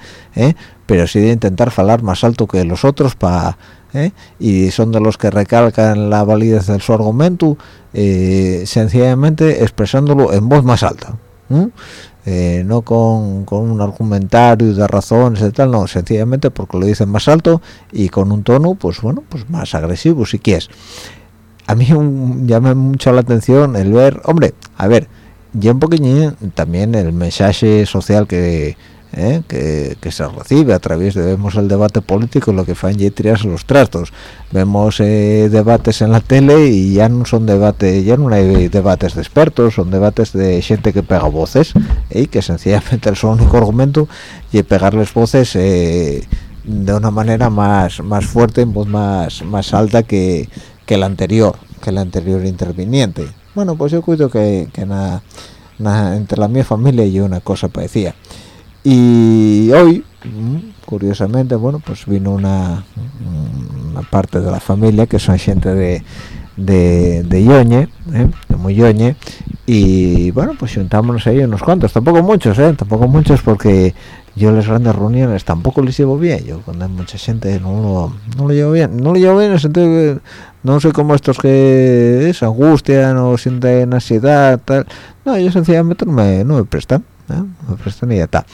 pero sí de intentar falar más alto que los otros para ¿eh? y son de los que recalcan la validez de su argumento eh, sencillamente expresándolo en voz más alta eh, no con, con, un argumentario de razones y no sencillamente porque lo dicen más alto y con un tono pues bueno pues más agresivo si quieres a mí llama mucho la atención el ver hombre a ver ya un poquito también el mensaje social que ¿eh? que, se recibe a través de vemos el debate político lo que fan y tirarse los trastos vemos eh, debates en la tele y ya no son debates ya no hay debates de expertos son debates de gente que pega voces y ¿eh? que sencillamente (laughs) el único argumento y pegarles voces de una manera más más fuerte en voz más más alta que, que el anterior que el anterior interviniente bueno pues yo cuido que, que nada entre la mi familia y una cosa parecía y hoy mm, curiosamente bueno pues vino una, una parte de la familia que son gente de de, de Yoñe, ¿eh? de muy Yoñe, y bueno, pues juntámonos ahí unos cuantos, tampoco muchos, ¿eh? tampoco muchos porque yo las grandes reuniones tampoco les llevo bien, yo cuando hay mucha gente no lo, no lo llevo bien, no lo llevo bien en no soy como estos que se angustian o sienten ansiedad, tal, no, yo sencillamente no me, no me prestan, ¿eh? no me prestan y ya está.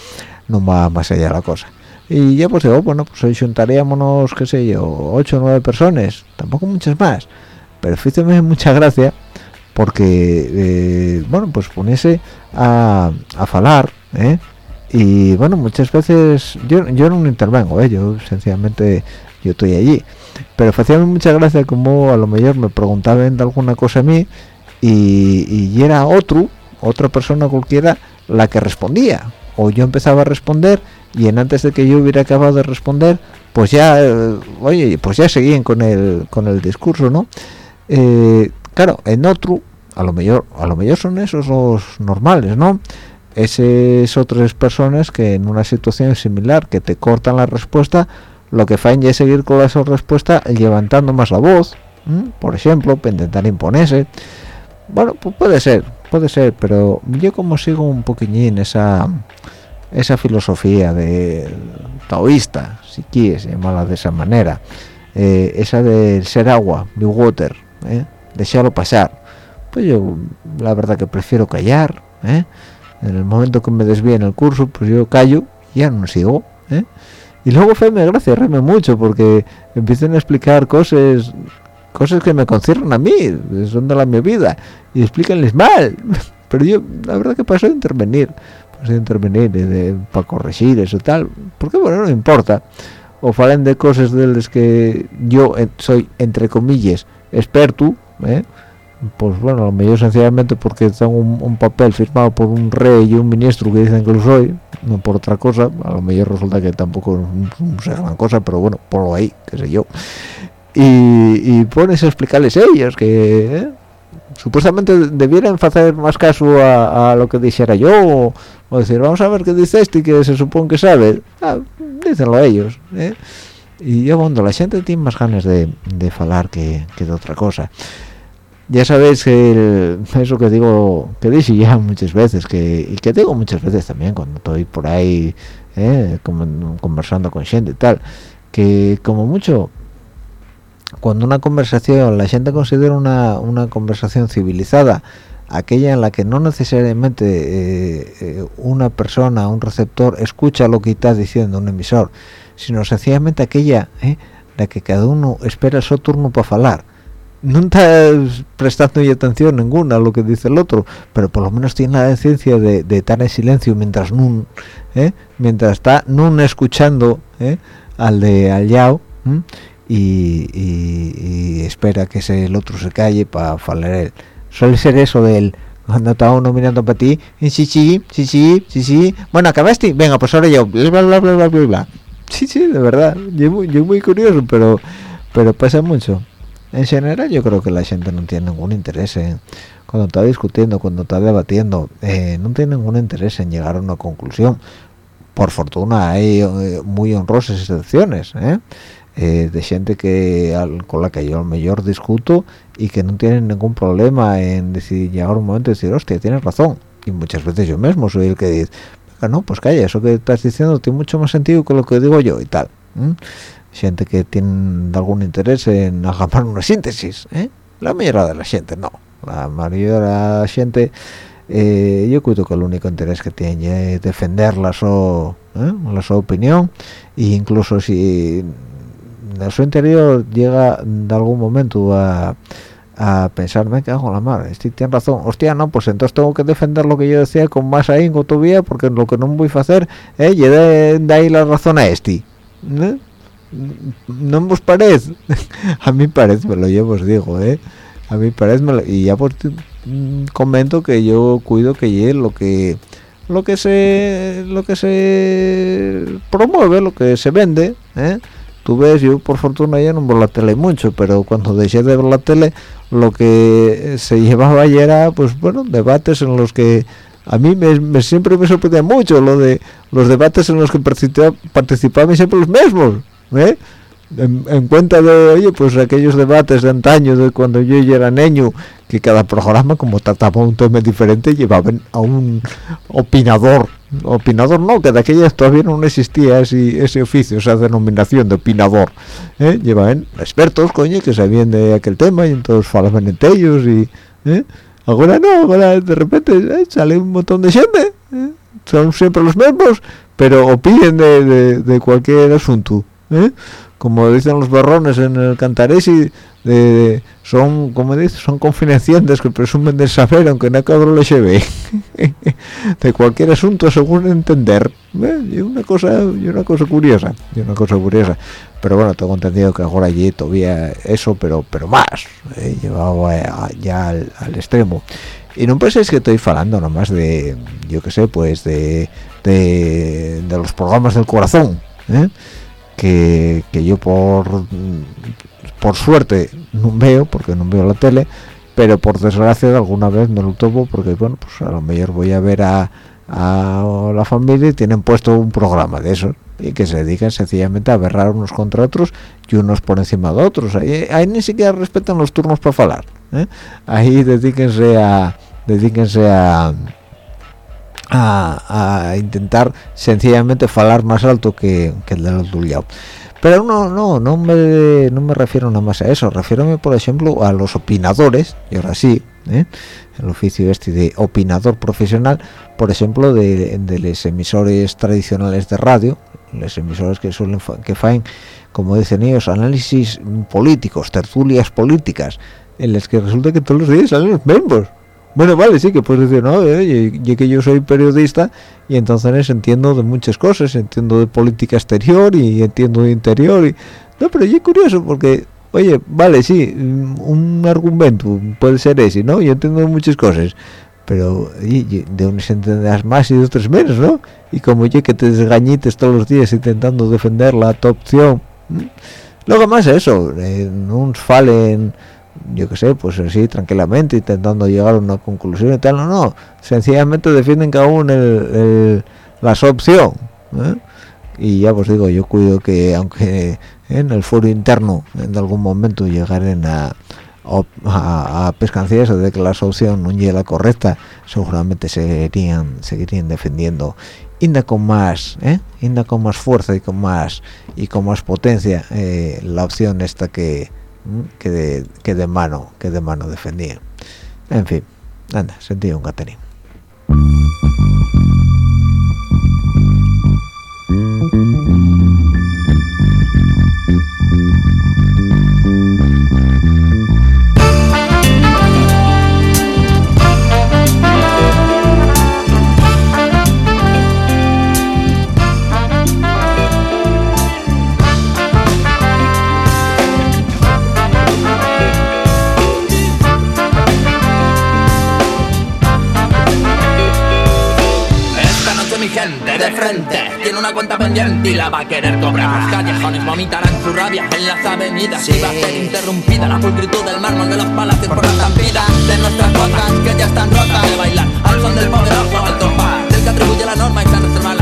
No va más allá la cosa. Y ya pues digo bueno pues hoy juntaríamos qué sé yo ocho o nueve personas tampoco muchas más. Pero fíjate mucha gracia porque eh, bueno pues poniese a, a falar ¿eh? Y bueno muchas veces yo, yo no intervengo ¿eh? yo sencillamente yo estoy allí. Pero hacía mucha gracia como a lo mejor me preguntaban de alguna cosa a mí y, y era otro otra persona cualquiera la que respondía. O yo empezaba a responder y en antes de que yo hubiera acabado de responder pues ya eh, oye pues ya seguían con el con el discurso no eh, claro en otro a lo mejor a lo mejor son esos los normales no esas otras personas que en una situación similar que te cortan la respuesta lo que hacen es seguir con esa respuesta levantando más la voz por ejemplo para intentar imponerse bueno pues puede ser puede ser pero yo como sigo un poquillín esa esa filosofía de taoísta si quieres llamarla de esa manera eh, esa de ser agua be water ¿eh? pasar pues yo la verdad que prefiero callar ¿eh? En el momento que me desvíe en el curso pues yo callo y ya no sigo ¿eh? y luego me gracia reme mucho porque empiezan a explicar cosas cosas que me conciernen a mí, son de la mi vida, y explíquenles mal. (laughs) Pero yo, la verdad que paso a intervenir, paso a intervenir para corregir eso tal, porque bueno, no importa. O falen de cosas de las que yo soy, entre comillas, experto, ¿eh? Pues bueno, a lo mejor sencillamente porque tengo un, papel firmado por un rey y un ministro que dicen que lo soy, no por otra cosa, a lo mejor resulta que tampoco no sé gran cosa, pero bueno, por lo ahí, qué sé yo. Y, pones a explicarles ellos que eh, supuestamente debieran hacer más caso a, lo que dijera yo o, decir vamos a ver qué dice este que se supone que sabe ah, dícenlo ellos ¿eh? y yo cuando la gente tiene más ganas de, de hablar que, de otra cosa ya sabéis que eso que digo que dije ya muchas veces que y que digo muchas veces también cuando estoy por ahí ¿eh? conversando con gente y tal que como mucho cuando una conversación la gente considera una, una conversación civilizada aquella en la que no necesariamente eh, eh, una persona un receptor escucha lo que está diciendo un emisor sino sencillamente aquella la que cada uno espera su turno para hablar no está prestando atención ninguna a lo que dice el otro pero por lo menos tiene la decencia de, de estar en silencio mientras no eh, mientras está no escuchando al de al yao y, espera que el otro se calle para hablar él. Suele ser eso del cuando está uno mirando para ti, sí, sí, sí, sí, sí, sí, bueno, acabaste, venga, pues ahora yo, bla, bla, bla, bla, bla, bla. Sí, sí, de verdad, yo yo muy curioso, pero, pero pasa mucho. En general yo creo que la gente no tiene ningún interés en, cuando está discutiendo, cuando está debatiendo, eh, no tiene ningún interés en llegar a una conclusión. Por fortuna hay eh, muy honrosas excepciones, ¿eh? Eh, de gente que con la que yo mejor discuto y que no tienen ningún problema en decir llegar un momento y decir hostia tienes razón y muchas veces yo mismo soy el que dice no pues calla eso que estás diciendo tiene mucho más sentido que lo que digo yo y tal gente que tiene algún interés en agarrar una síntesis ¿eh? la mayoría de la gente no la mayoría de la gente eh, yo creo que el único interés que tiene es defender la su, la su opinión e incluso si en su interior llega de algún momento a, a pensar, me cago en la madre, este tiene razón, hostia, no, pues entonces tengo que defender lo que yo decía con más ahínco todavía, porque lo que no voy a hacer, eh, y de, ahí la razón a este, ¿no? ¿No os parece? (laughs) a mí parece, me lo llevo, os digo, eh, a mí parece, y ya por mm, comento que yo cuido que es lo que lo que se lo que se promueve, lo que se vende, ¿eh? tú ves, yo por fortuna ya no veo la tele mucho, pero cuando dejé de ver la tele, lo que se llevaba ayer era, pues bueno, debates en los que a mí me, siempre me sorprendía mucho lo de los debates en los que participaban siempre los mismos, ¿eh? en, cuenta de, oye, pues aquellos debates de antaño, de cuando yo ya era niño, que cada programa, como trataba un tema diferente, llevaban a un opinador. Opinador no, que de aquellas todavía no existía ese, ese oficio, esa denominación de opinador. ¿eh? Llevaban expertos, coño, que sabían de aquel tema y entonces falaban entre ellos y... ¿eh? Ahora no, ahora de repente ¿eh? sale un montón de gente, son siempre los mismos, pero opinen de, de cualquier asunto. ¿Eh? como dicen los barrones en el cantaresi de, son como dice son confidencientes que presumen de saber aunque no cada lo lleve (laughs) de cualquier asunto según entender ¿eh? y una cosa y una cosa curiosa y una cosa curiosa pero bueno tengo entendido que ahora allí todavía eso pero pero más ¿eh? llevado ya al, extremo y no penséis que estoy hablando nomás de yo qué sé pues de, de, de los programas del corazón ¿eh? Que, yo por por suerte no veo porque no veo la tele pero por desgracia de alguna vez me lo tomo porque bueno pues a lo mejor voy a ver a, a la familia y tienen puesto un programa de eso y que se dedican sencillamente a berrar unos contra otros y unos por encima de otros ahí, ahí ni siquiera respetan los turnos para hablar ¿eh? ahí dedíquense a dedíquense a a, intentar sencillamente falar más alto que, el del otro lado. Pero no no no me no me refiero nada más a eso. Refiero por ejemplo a los opinadores y ahora sí ¿eh? el oficio este de opinador profesional por ejemplo de, de los emisores tradicionales de radio los emisores que suelen que faen como dicen ellos análisis políticos tertulias políticas en las que resulta que todos los días salen los miembros bueno, vale, sí, que puedes decir, no, eh, y que yo soy periodista y entonces entiendo de muchas cosas, entiendo de política exterior y entiendo de interior. Y... No, pero es curioso porque, oye, vale, sí, mm, un argumento puede ser ese, ¿no? Yo entiendo de muchas cosas, pero de unas entenderás más y de otras menos, ¿no? Y como yo que te desgañites todos los días intentando defender la tu opción. Luego más eso, eh, no falen yo qué sé, pues así tranquilamente intentando llegar a una conclusión y tal, no, no, sencillamente defienden cada uno la opción ¿eh? y ya os digo, yo cuido que aunque en el foro interno en algún momento llegaren a a, a pescancías de que la solución no llegue la correcta seguramente seguirían seguirían defendiendo inda con más ¿eh? inda con más fuerza y con más y con más potencia eh, la opción esta que que de, que de mano que de mano defendía. En fin anda sentí un gaterín cuenta pendiente y la va a querer cobrar. Los callejones vomitarán su rabia en las avenidas. Y va a ser interrumpida la pulcritud del mármol de los palacios por la estampida de nuestras bocas que ya están rotas. De bailar al son del poderoso al compás del que atribuye la norma y se reserva las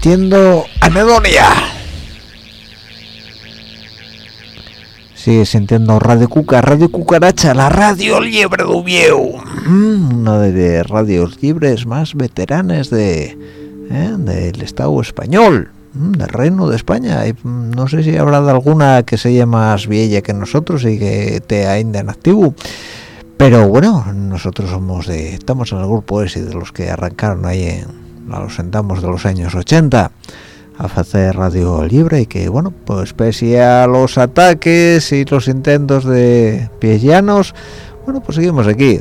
sintiendo anedonia. Sigue sintiendo Radio Cuca, Radio Cucaracha, la radio liebre de Uvieu. Mm, una de las radios libres más veteranas de, ¿eh? del Estado español, mm, del Reino de España. Mm, no sé si habrá de alguna que sea más vieja que nosotros y que te ainda en activo. Pero bueno, nosotros somos de, estamos en el grupo ese de los que arrancaron ahí en, los sentamos de los años 80 a hacer radio libre y que bueno pues pese a los ataques y los intentos de pillanos bueno pues seguimos aquí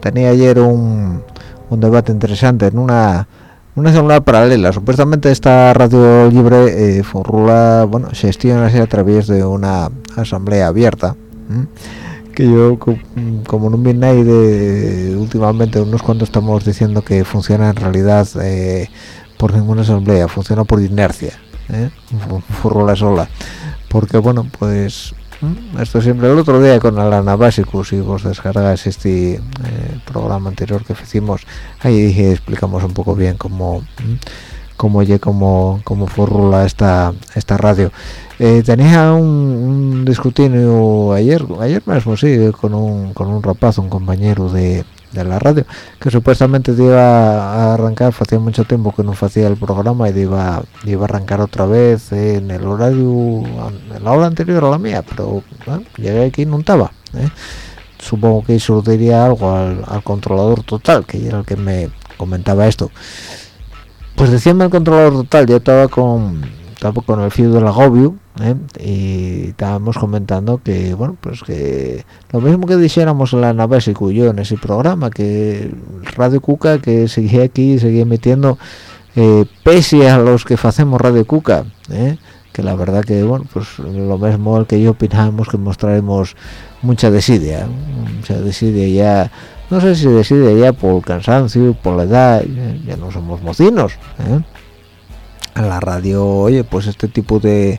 tenía ayer un, un, debate interesante en una una celular paralela. Supuestamente esta radio libre eh, formula bueno gestiona a través de una asamblea abierta que yo co- como no viene ahí de últimamente unos cuantos estamos diciendo que funciona en realidad eh, por ninguna asamblea funciona por inercia ¿eh? Furrola sola porque bueno pues ¿m? esto siempre el otro día con Alana Básicos si vos descargas este eh, programa anterior que hicimos ahí explicamos un poco bien cómo ¿m? Cómo oye cómo cómo fórmula esta esta radio Eh, tenía un, un ayer ayer mismo sí con un con un rapaz un compañero de, de la radio que supuestamente iba a arrancar hacía mucho tiempo que no hacía el programa y iba iba a arrancar otra vez en el horario en la hora anterior a la mía pero bueno, llegué aquí y no estaba ¿eh? supongo que eso diría algo al, al controlador total que era el que me comentaba esto pues decíame el controlador total yo estaba con estaba con el fío del agobio ¿eh? y estábamos comentando que bueno pues que lo mismo que dijéramos la nave y yo en ese programa que Radio Cuca que seguía aquí seguía emitiendo eh, pese a los que hacemos Radio Cuca ¿eh? que la verdad que bueno pues lo mismo el que yo opinábamos que mostraremos mucha desidia ¿eh? mucha desidia ya no sé si desidia ya por cansancio por la edad ya, no somos mocinos ¿eh? a la radio oye pues este tipo de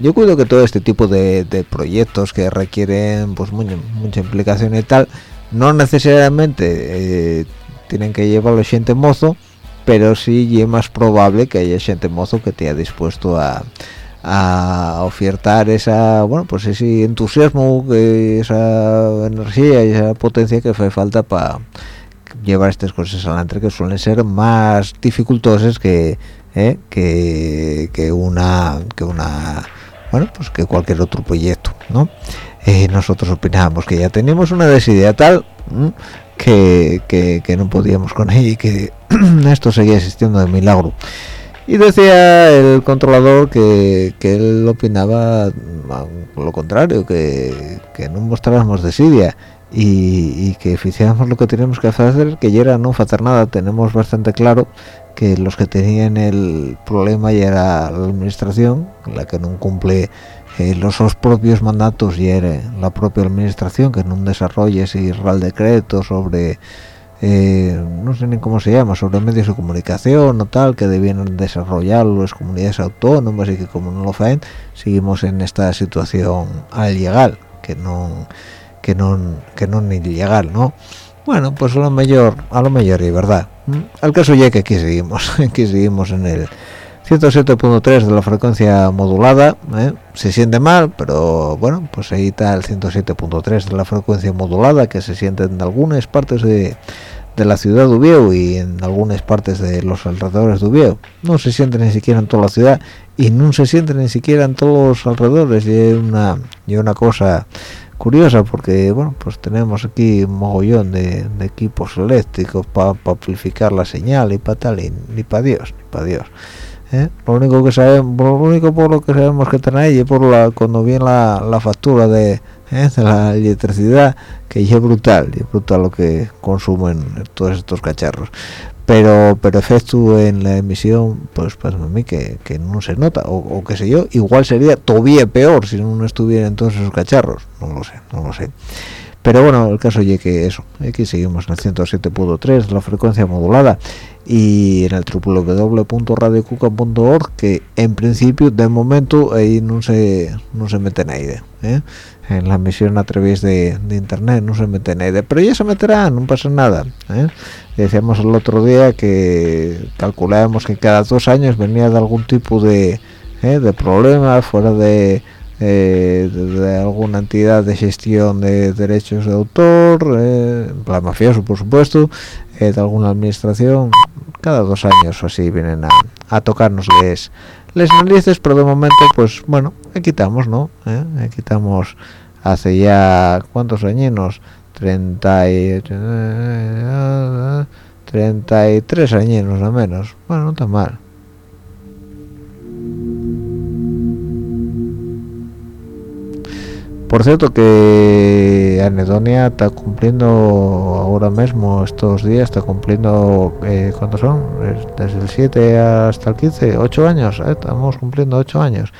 yo cuido que todo este tipo de, proyectos que requieren pues mucha, mucha implicación y tal no necesariamente eh, tienen que llevarlo gente mozo pero sí es más probable que haya gente mozo que esté dispuesto a a ofertar esa bueno pues ese entusiasmo que esa energía y esa potencia que hace falta para llevar estas cosas adelante que suelen ser más dificultosas que eh, que, que una que una bueno pues que cualquier otro proyecto no Eh, nosotros opinamos que ya teníamos una desidea tal que, que, que no podíamos con ella y que (clears throat) esto seguía existiendo de milagro y decía el controlador que, que él opinaba lo contrario que, que no mostráramos desidia. Y, y que hiciéramos lo que teníamos que hacer que ya era no hacer nada. Tenemos bastante claro que los que tenían el problema ya era la administración la que no cumple eh, los propios mandatos y era la propia administración que no desarrolla ese real decreto sobre eh, no sé ni cómo se llama sobre medios de comunicación o tal que debían desarrollar las comunidades autónomas y que como no lo hacen seguimos en esta situación ilegal que no que no que no ni ilegal no bueno pues a lo mejor a lo mejor es verdad el caso ya que aquí seguimos (laughs) aquí seguimos en el 107.3 de la frecuencia modulada ¿eh? se siente mal pero bueno pues ahí está el 107.3 de la frecuencia modulada que se siente en algunas partes de, de la ciudad de Ubieu y en algunas partes de los alrededores de Ubieu no se siente ni siquiera en toda la ciudad y no se siente ni siquiera en todos los alrededores y es una una cosa curiosa porque bueno pues tenemos aquí un mogollón de, equipos eléctricos para amplificar la señal y para tal y ni para Dios ni para Dios ¿eh? lo único que sabemos lo único por lo que sabemos que tenéis es por la cuando viene la, la factura de, de la electricidad que es brutal es brutal lo que consumen todos estos cacharros pero pero efecto en la emisión pues pues a mí que, que no se nota o, o qué sé yo igual sería todavía peor si no estuvieran todos esos cacharros no lo sé no lo sé pero bueno el caso es que eso aquí seguimos en el 107.3 la frecuencia modulada y en el www.radiocuca.org que en principio de momento ahí no se no se mete nadie ¿eh? En la emisión a través de, de, internet no se mete nadie pero ya se meterá no pasa nada ¿eh? decíamos el otro día que calculábamos que cada dos años venía de algún tipo de, ¿eh? de problema fuera de eh, de, de, alguna entidad de gestión de derechos de autor, eh, plan mafioso por supuesto, de alguna administración, cada dos años o así vienen a, a tocarnos les, les narices, pero de momento pues bueno, quitamos, ¿no? Eh, quitamos hace ya, ¿cuántos añinos? 30 y, 33 añinos al menos, bueno, no está mal. Por cierto que Anedonia está cumpliendo ahora mismo estos días está cumpliendo eh, ¿cuántos son? desde el 7 hasta el 15 8 años ¿eh? estamos cumpliendo 8 años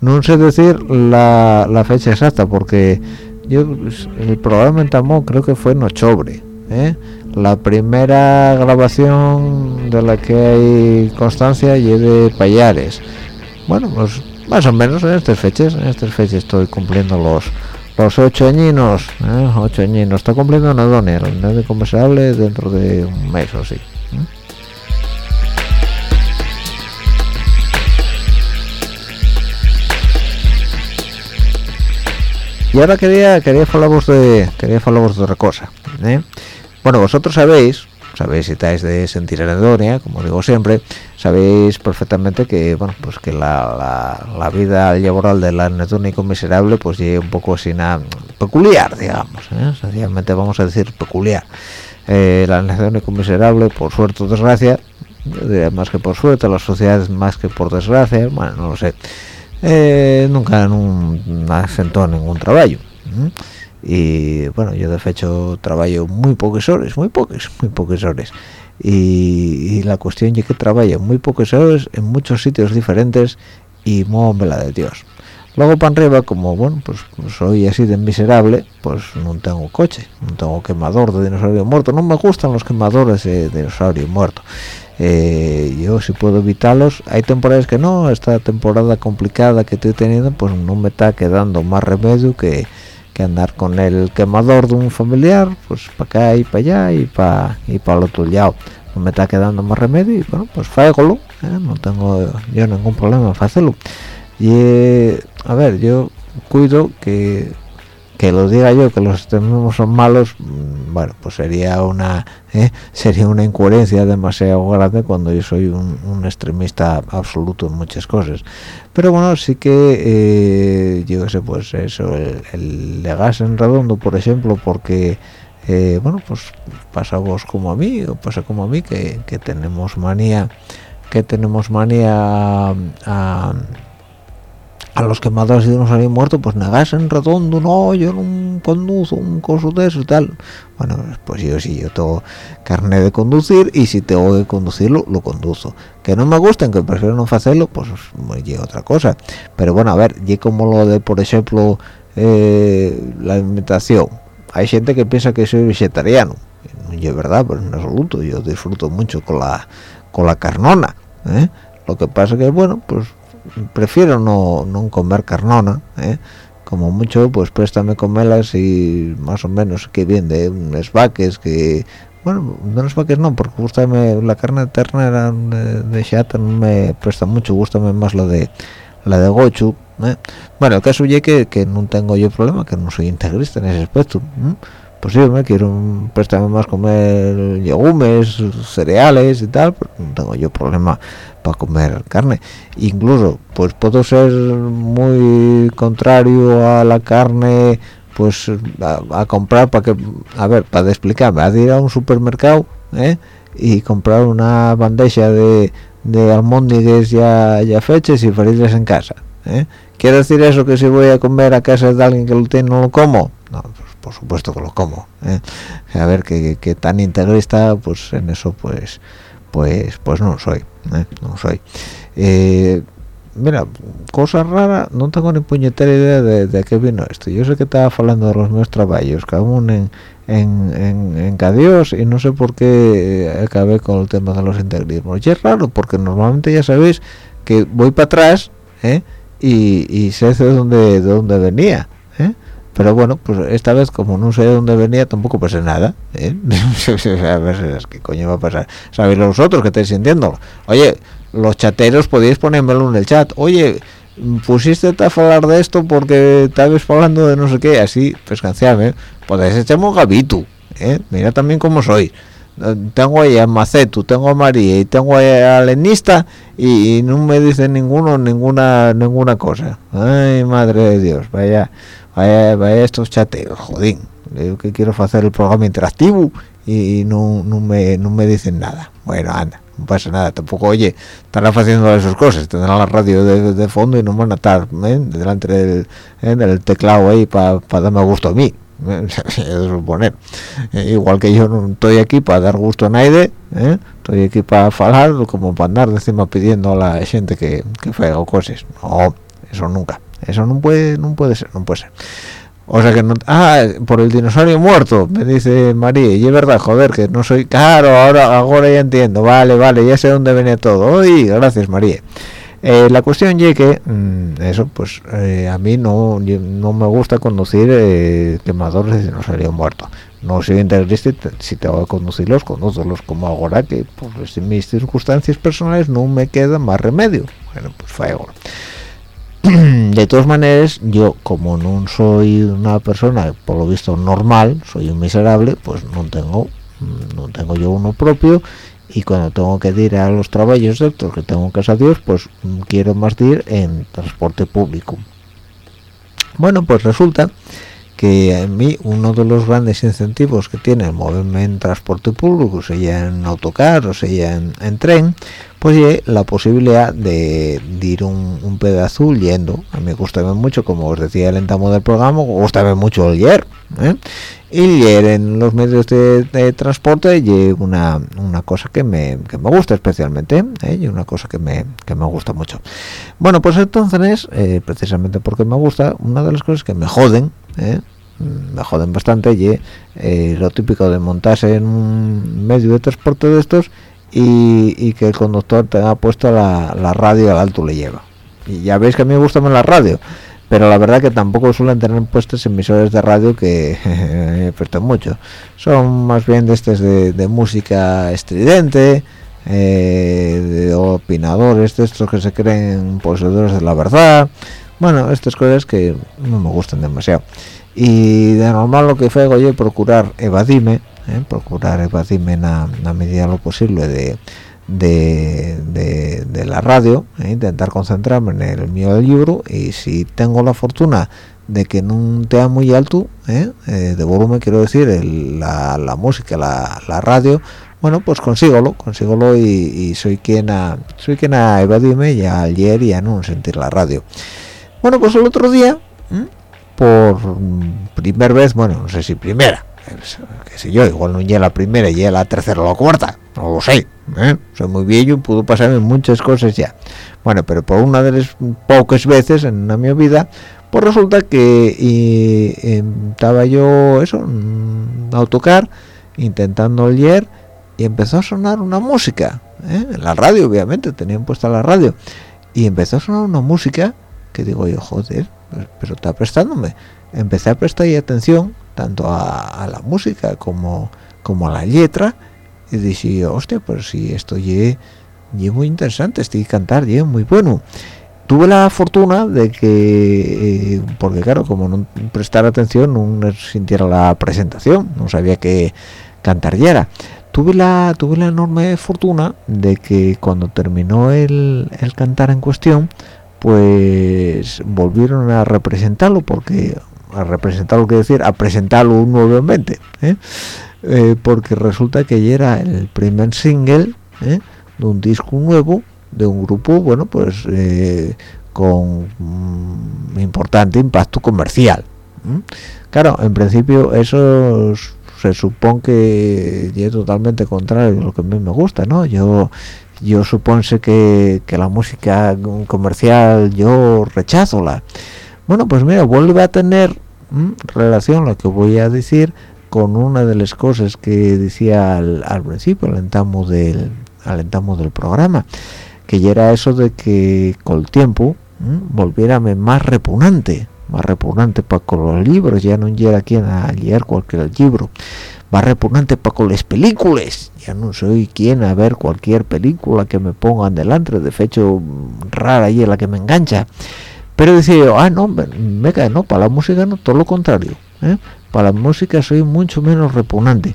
no sé decir la, fecha exacta porque yo el programa en creo que fue en octubre ¿eh? la primera grabación de la que hay constancia y de Payares bueno pues más o menos en estas fechas en estas fechas estoy cumpliendo los los ocho añinos ¿eh? ocho añinos está cumpliendo Anedonia el de conversable dentro de un mes o así ¿eh? y ahora quería quería hablaros de quería hablaros de otra cosa ¿eh? bueno vosotros sabéis sabéis si estáis de sentir anedonia como digo siempre sabéis perfectamente que bueno pues que la, la, la vida laboral del anedónico miserable pues es un poco nada peculiar digamos ¿eh? sencillamente vamos a decir peculiar eh, el anedónico miserable por suerte o desgracia más que por suerte la sociedad más que por desgracia bueno no lo sé eh, nunca no asentó ningún trabajo ¿eh? Y bueno yo de hecho trabajo muy pocas horas muy pocas muy pocas horas y, y la cuestión es que trabajo muy pocas horas en muchos sitios diferentes y muy la de Dios. Luego para arriba como bueno pues soy así de miserable pues no tengo coche no tengo quemador de dinosaurio muerto. No me gustan los quemadores de dinosaurio muerto. Eh, yo si puedo evitarlos hay temporadas que no esta temporada complicada que estoy teniendo pues no me está quedando más remedio que, que andar con el quemador de un familiar pues para acá y para allá y para y para el otro lado no me está quedando más remedio y bueno pues fágolo ¿eh? no tengo yo ningún problema en y a ver yo cuido que que lo diga yo que los extremismos son malos mm, bueno pues sería una ¿eh? sería una incoherencia demasiado grande cuando yo soy un, extremista absoluto en muchas cosas pero bueno sí que eh, yo sé pues eso el, el de gas en redondo por ejemplo porque eh, bueno pues pasa vos como a mí o pasa como a mí que, que tenemos manía que tenemos manía a, a a los quemadores de dinosaurios muertos pues negas en redondo no yo no conduzco un coso de eso y tal. Bueno pues yo sí yo tengo carne de conducir y si tengo que conducirlo lo conduzco que no me gusten que prefiero no hacerlo pues es otra cosa. Pero bueno a ver y como lo de por ejemplo eh, la alimentación hay gente que piensa que soy vegetariano. No es verdad pero en absoluto yo disfruto mucho con la con la carnona ¿eh? lo que pasa que bueno pues prefiero no, no comer carnona ¿eh? como mucho pues préstame comelas y más o menos que bien de vaques que bueno de unos vaques no porque gustame la carne eterna era de, de no me presta mucho gustame más la de la de gochu ¿eh? bueno el caso es que, que no tengo yo problema que no soy integrista en ese aspecto ¿eh? Pues sí, me quiero préstame más comer legumes, cereales y tal, pero no tengo yo problema para comer carne. Incluso, pues puedo ser muy contrario a la carne, pues a, comprar para que, a ver, para explicarme, a ir a un supermercado ¿eh? y comprar una bandeja de, de almóndigas ya, ya fechas y freírlas en casa. ¿eh? ¿Quiere decir eso que si voy a comer a casa de alguien que lo tiene no lo como? No, pues por supuesto que lo como ¿eh? a ver que, que, tan integrista pues en eso pues pues pues no soy ¿eh? no soy eh, mira cosa rara no tengo ni puñetera idea de, de, qué vino esto yo sé que estaba hablando de los meus trabajos cada uno en en, en, en Cadios y no sé por qué acabé con el tema de los integrismos y es raro porque normalmente ya sabéis que voy para atrás ¿eh? y, y sé de dónde de dónde venía ¿eh? Pero bueno pues esta vez como no sé de dónde venía tampoco pasé nada ¿eh? (laughs) a ver qué coño va a pasar. Sabéis los otros que estáis sintiendo. Oye los chateros podéis ponérmelo en el chat. Oye pusiste a hablar de esto porque estabas hablando de no sé qué así pescanciame podéis echarme un gabito ¿eh? mira también cómo soy. Tengo ahí a Macetu, tengo a María y tengo a Lenista y no me dicen ninguno ninguna ninguna cosa. Ay madre de Dios vaya vaya, vaya estos chateos, jodín. Yo que quiero hacer el programa interactivo y no, no, me, no me dicen nada. Bueno, anda. no pasa nada tampoco oye estarán haciendo esas cosas tendrán la radio de, de fondo y no van a estar ¿eh? delante del, ¿eh? del teclado ahí para darme gusto a mí ¿eh? (laughs) suponer Eh, igual que yo no estoy aquí para dar gusto a nadie ¿eh? estoy aquí para hablar como para andar encima pidiendo a la gente que, que cosas no eso nunca eso no puede no puede ser no puede ser. O sea que no ah por el dinosaurio muerto me dice María y es verdad joder que no soy claro ahora ahora ya entiendo vale vale ya sé dónde venía todo. Uy gracias María. Eh, la cuestión es que mm, eso pues eh, a mí no no me gusta conducir eh, quemadores de dinosaurio muerto. No soy integrista si tengo que conducirlos conduzcolos como ahora que en mis circunstancias personales no me queda más remedio. Bueno pues fue (clears throat) de todas maneras yo como no soy una persona por lo visto normal soy un miserable pues no tengo mm, no tengo yo uno propio y cuando tengo que ir a los trabajos estos que tengo que hacer pues mm, quiero más ir en transporte público. Bueno pues resulta que a mí uno de los grandes incentivos que tiene el moverme en transporte público, sea en autocar o sea en, en tren, pues es la posibilidad de, ir un, un pedazo yendo. A mí me gusta mucho, como os decía el entamo del programa, gusta mucho el yer. ¿eh? Y en los medios de, de transporte y una, una cosa que me, que me gusta especialmente, ¿eh? y una cosa que me, que me gusta mucho. Bueno, pues entonces, eh, precisamente porque me gusta, una de las cosas que me joden, ¿eh? Mm, me joden bastante y eh, lo típico de montarse en un medio de transporte de estos y, que el conductor tenga puesto la, radio al alto le lleva y ya veis que a mí me gusta más la radio pero la verdad que tampoco suelen tener puestos emisores de radio que (laughs) me mucho son más bien de estos de, de música estridente eh, de opinadores de estos que se creen poseedores de la verdad bueno estas cosas que no me gustan demasiado y de normal lo que hago yo es procurar evadirme ¿eh? procurar evadirme en la, medida lo posible de, de, de- la radio ¿eh? intentar concentrarme en el mío del libro y si tengo la fortuna de que no sea muy alto ¿eh? Eh, de volumen quiero decir la, la música la, la radio bueno pues consígolo consígolo y, soy quien a soy quien a evadirme y ayer y a no sentir la radio bueno pues el otro día por mm, primera vez bueno no sé si primera qué sé yo igual no llega la primera llega la tercera o la cuarta no lo sé ¿eh? soy muy viejo y pudo pasarme muchas cosas ya bueno pero por una de las pocas veces en una mi vida pues resulta que em, estaba yo eso en un autocar intentando leer y empezó a sonar una música ¿eh? en la radio obviamente tenían puesta la radio y empezó a sonar una música que digo yo joder pero está prestándome empecé a prestar atención tanto a, la música como como a la letra y dije hostia pues si esto ye muy interesante este cantar ye muy bueno tuve la fortuna de que eh, porque claro como no prestar atención no sintiera la presentación no sabía que cantar ya era. Tuve la tuve la enorme fortuna de que cuando terminó el, el cantar en cuestión pues volvieron a representarlo porque a representarlo quiere decir a presentarlo nuevamente ¿eh? Eh, porque resulta que ya era el primer single ¿eh? de un disco nuevo de un grupo bueno pues con mm, importante impacto comercial claro en principio eso se supone que es totalmente contrario a lo que a mí me gusta no yo yo supongo que, que la música comercial yo rechazo la bueno pues mira vuelve a tener ¿m? relación lo que voy a decir con una de las cosas que decía al, al principio alentamos del alentamos del programa que ya era eso de que con el tiempo ¿m? volviérame más repugnante más repugnante para con los libros ya no era quien a leer cualquier libro más repugnante para con las películas ya no soy quien a ver cualquier película que me pongan delante de hecho rara y es la que me engancha pero decía yo, ah no me, cae no para la música no todo lo contrario ¿eh? para la música soy mucho menos repugnante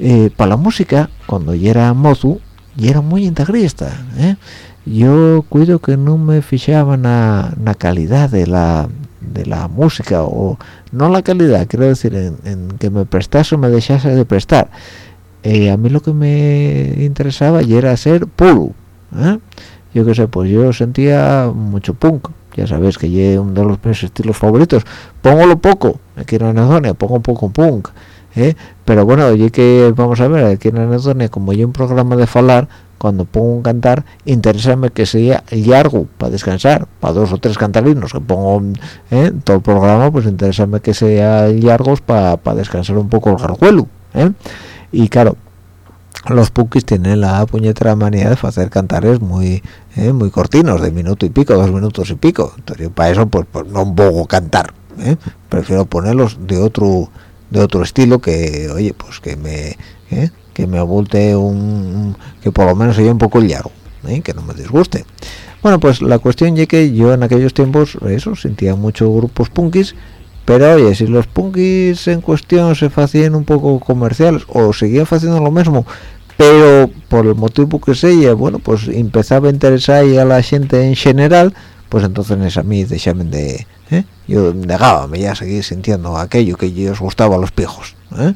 Eh, para la música cuando yo era mozo y era muy integrista ¿eh? yo cuido que no me fijaba na, na calidad de la de la música o no la calidad quiero decir en, que me prestase o me dejase de prestar eh, a mí lo que me interesaba era ser polo ¿eh? yo qué sé pues yo sentía mucho punk ya sabes que es uno de los mis estilos favoritos pongo lo poco aquí en Anedonia pongo un poco punk ¿eh? pero bueno oye que vamos a ver aquí en Anedonia como hay un programa de falar cuando pongo un cantar interésame que sea largo para descansar para dos o tres cantarinos que pongo ¿eh? todo el programa pues interésame que sea largos para descansar un poco el garjuelo ¿eh? y claro los punkis tienen la puñetera manía de hacer cantares muy eh, muy cortinos de minuto y pico dos minutos y pico entonces para eso pues, pues no puedo cantar ¿eh? prefiero ponerlos de otro de otro estilo que oye pues que me ¿eh? Que me abulte un que por lo menos sea un poco largo que no me disguste bueno pues la cuestión es que yo en aquellos tiempos eso sentía muchos grupos punkis pero oye si los punkis en cuestión se hacían un poco comerciales o seguían haciendo lo mismo pero por el motivo que sea bueno pues empezaba a interesar a la gente en general pues entonces a mí dejaban de ¿eh? yo negaba me ya seguir sintiendo aquello que yo os gustaba a los pijos ¿eh?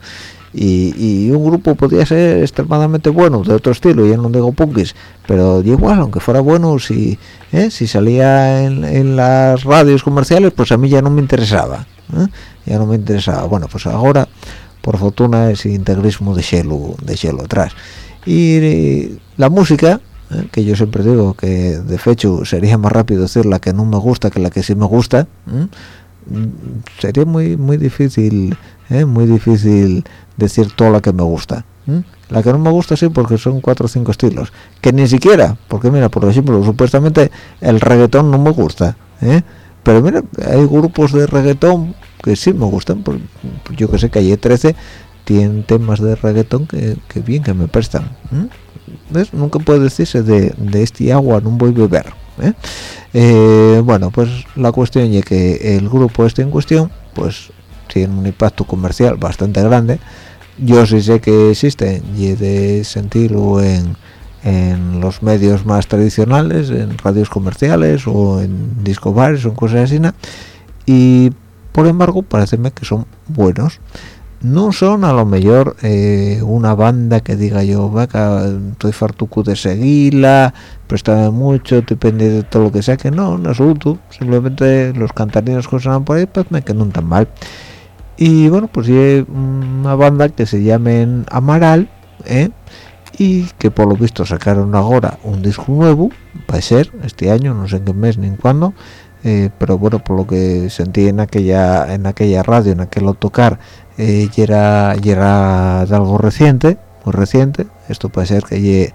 Y, un grupo podía ser extremadamente bueno de otro estilo ya no digo punkis pero igual aunque fuera bueno si ¿eh? si salía en, en, las radios comerciales pues a mí ya no me interesaba ¿eh? ya no me interesaba bueno pues ahora por fortuna ese integrismo de cielo de cielo atrás y la música ¿eh? que yo siempre digo que de hecho sería más rápido decir la que no me gusta que la que sí me gusta sería muy muy difícil ¿eh? muy difícil decir toda la que me gusta la que no me gusta sí porque son cuatro o cinco estilos que ni siquiera porque mira por ejemplo supuestamente el reggaetón no me gusta ¿eh? pero mira hay grupos de reggaetón que sí me gustan pues, yo que sé que hay 13 tienen temas de reggaetón que, bien que me prestan ¿Ves? nunca puede decirse de, de este agua no voy a beber ¿eh? Eh, bueno pues la cuestión es que el grupo este en cuestión pues tiene un impacto comercial bastante grande. Yo sí sé que existe y de sentirlo en, en los medios más tradicionales en radios comerciales o en disco bares o en cosas así y por embargo pareceme que son buenos no son a lo mejor eh, una banda que diga yo vaca estoy fartuco de seguirla prestame mucho depende de todo lo que sea que no en absoluto simplemente los cantarinos que suenan por ahí pues me quedan tan mal y bueno pues hay una banda que se llamen Amaral ¿eh? y que por lo visto sacaron ahora un disco nuevo va a ser este año no sé en qué mes ni en cuándo eh, pero bueno por lo que sentí en aquella en aquella radio en aquel autocar eh, y era y era de algo reciente muy reciente. Esto puede ser que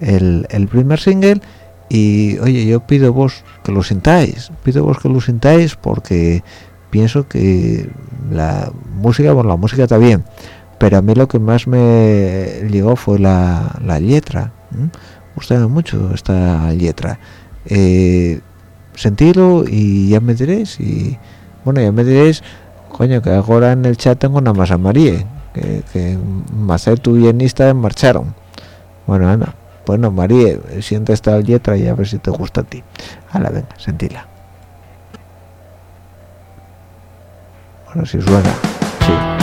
el, el primer single. Y oye yo pido vos que lo sintáis pido vos que lo sintáis porque pienso que la música bueno la música está bien pero a mí lo que más me llegó fue la, la letra ¿eh? gustaba mucho esta letra. Eh, sentirlo y ya me diréis y bueno ya me diréis coño que ahora en el chat tengo una masa María que, que Macetu y Enista marcharon bueno anda bueno María siente esta letra y a ver si te gusta a ti. A la venga sentila. Bueno si suena sí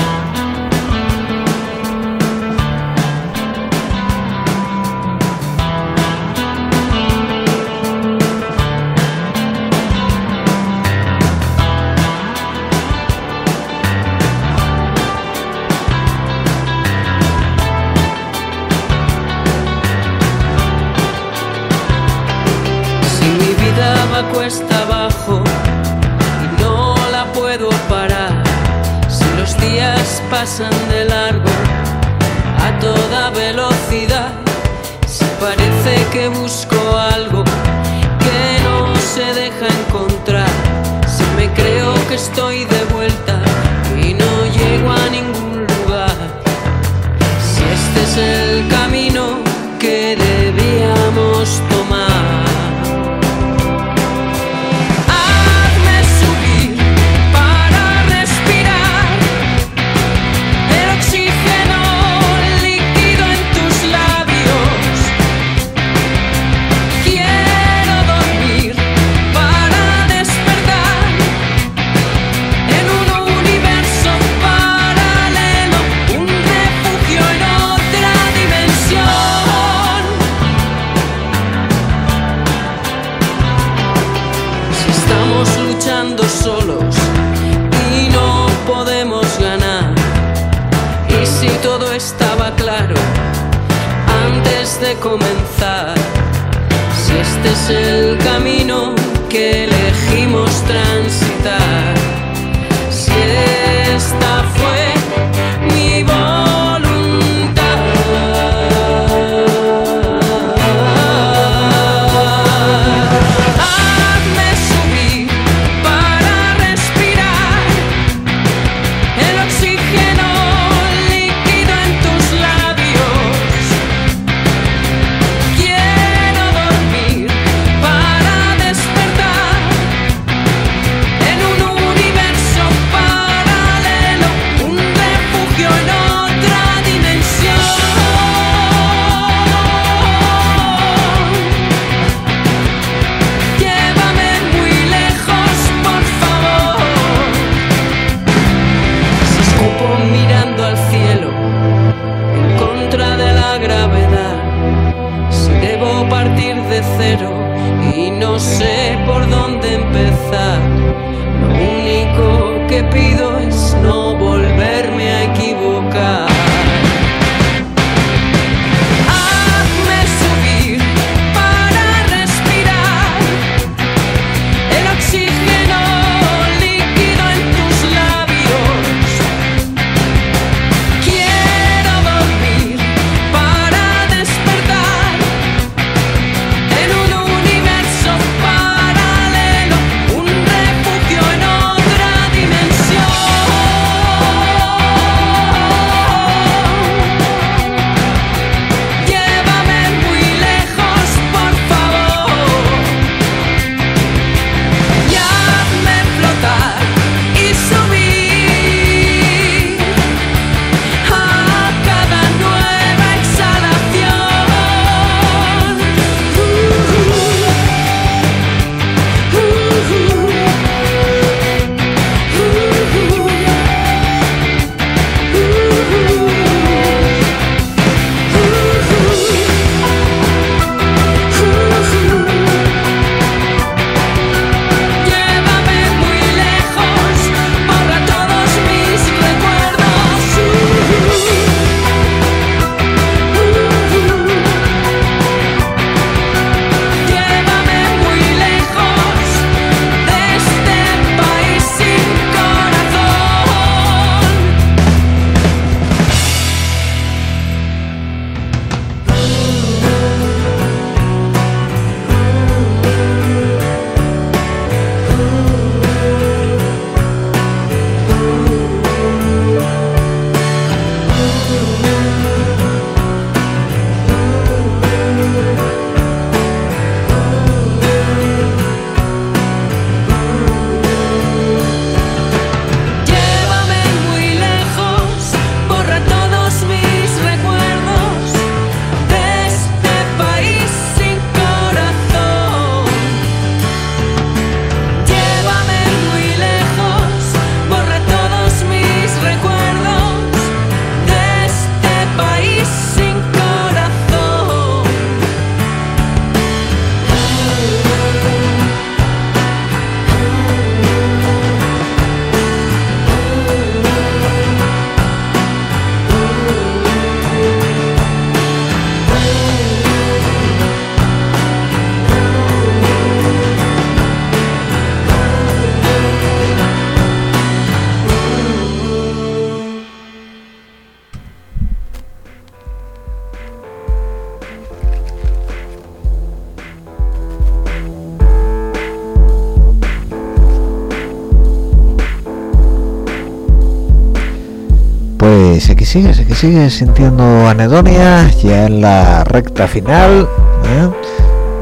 sigues, que sigues sintiendo anedonia ya en la recta final. ¿eh?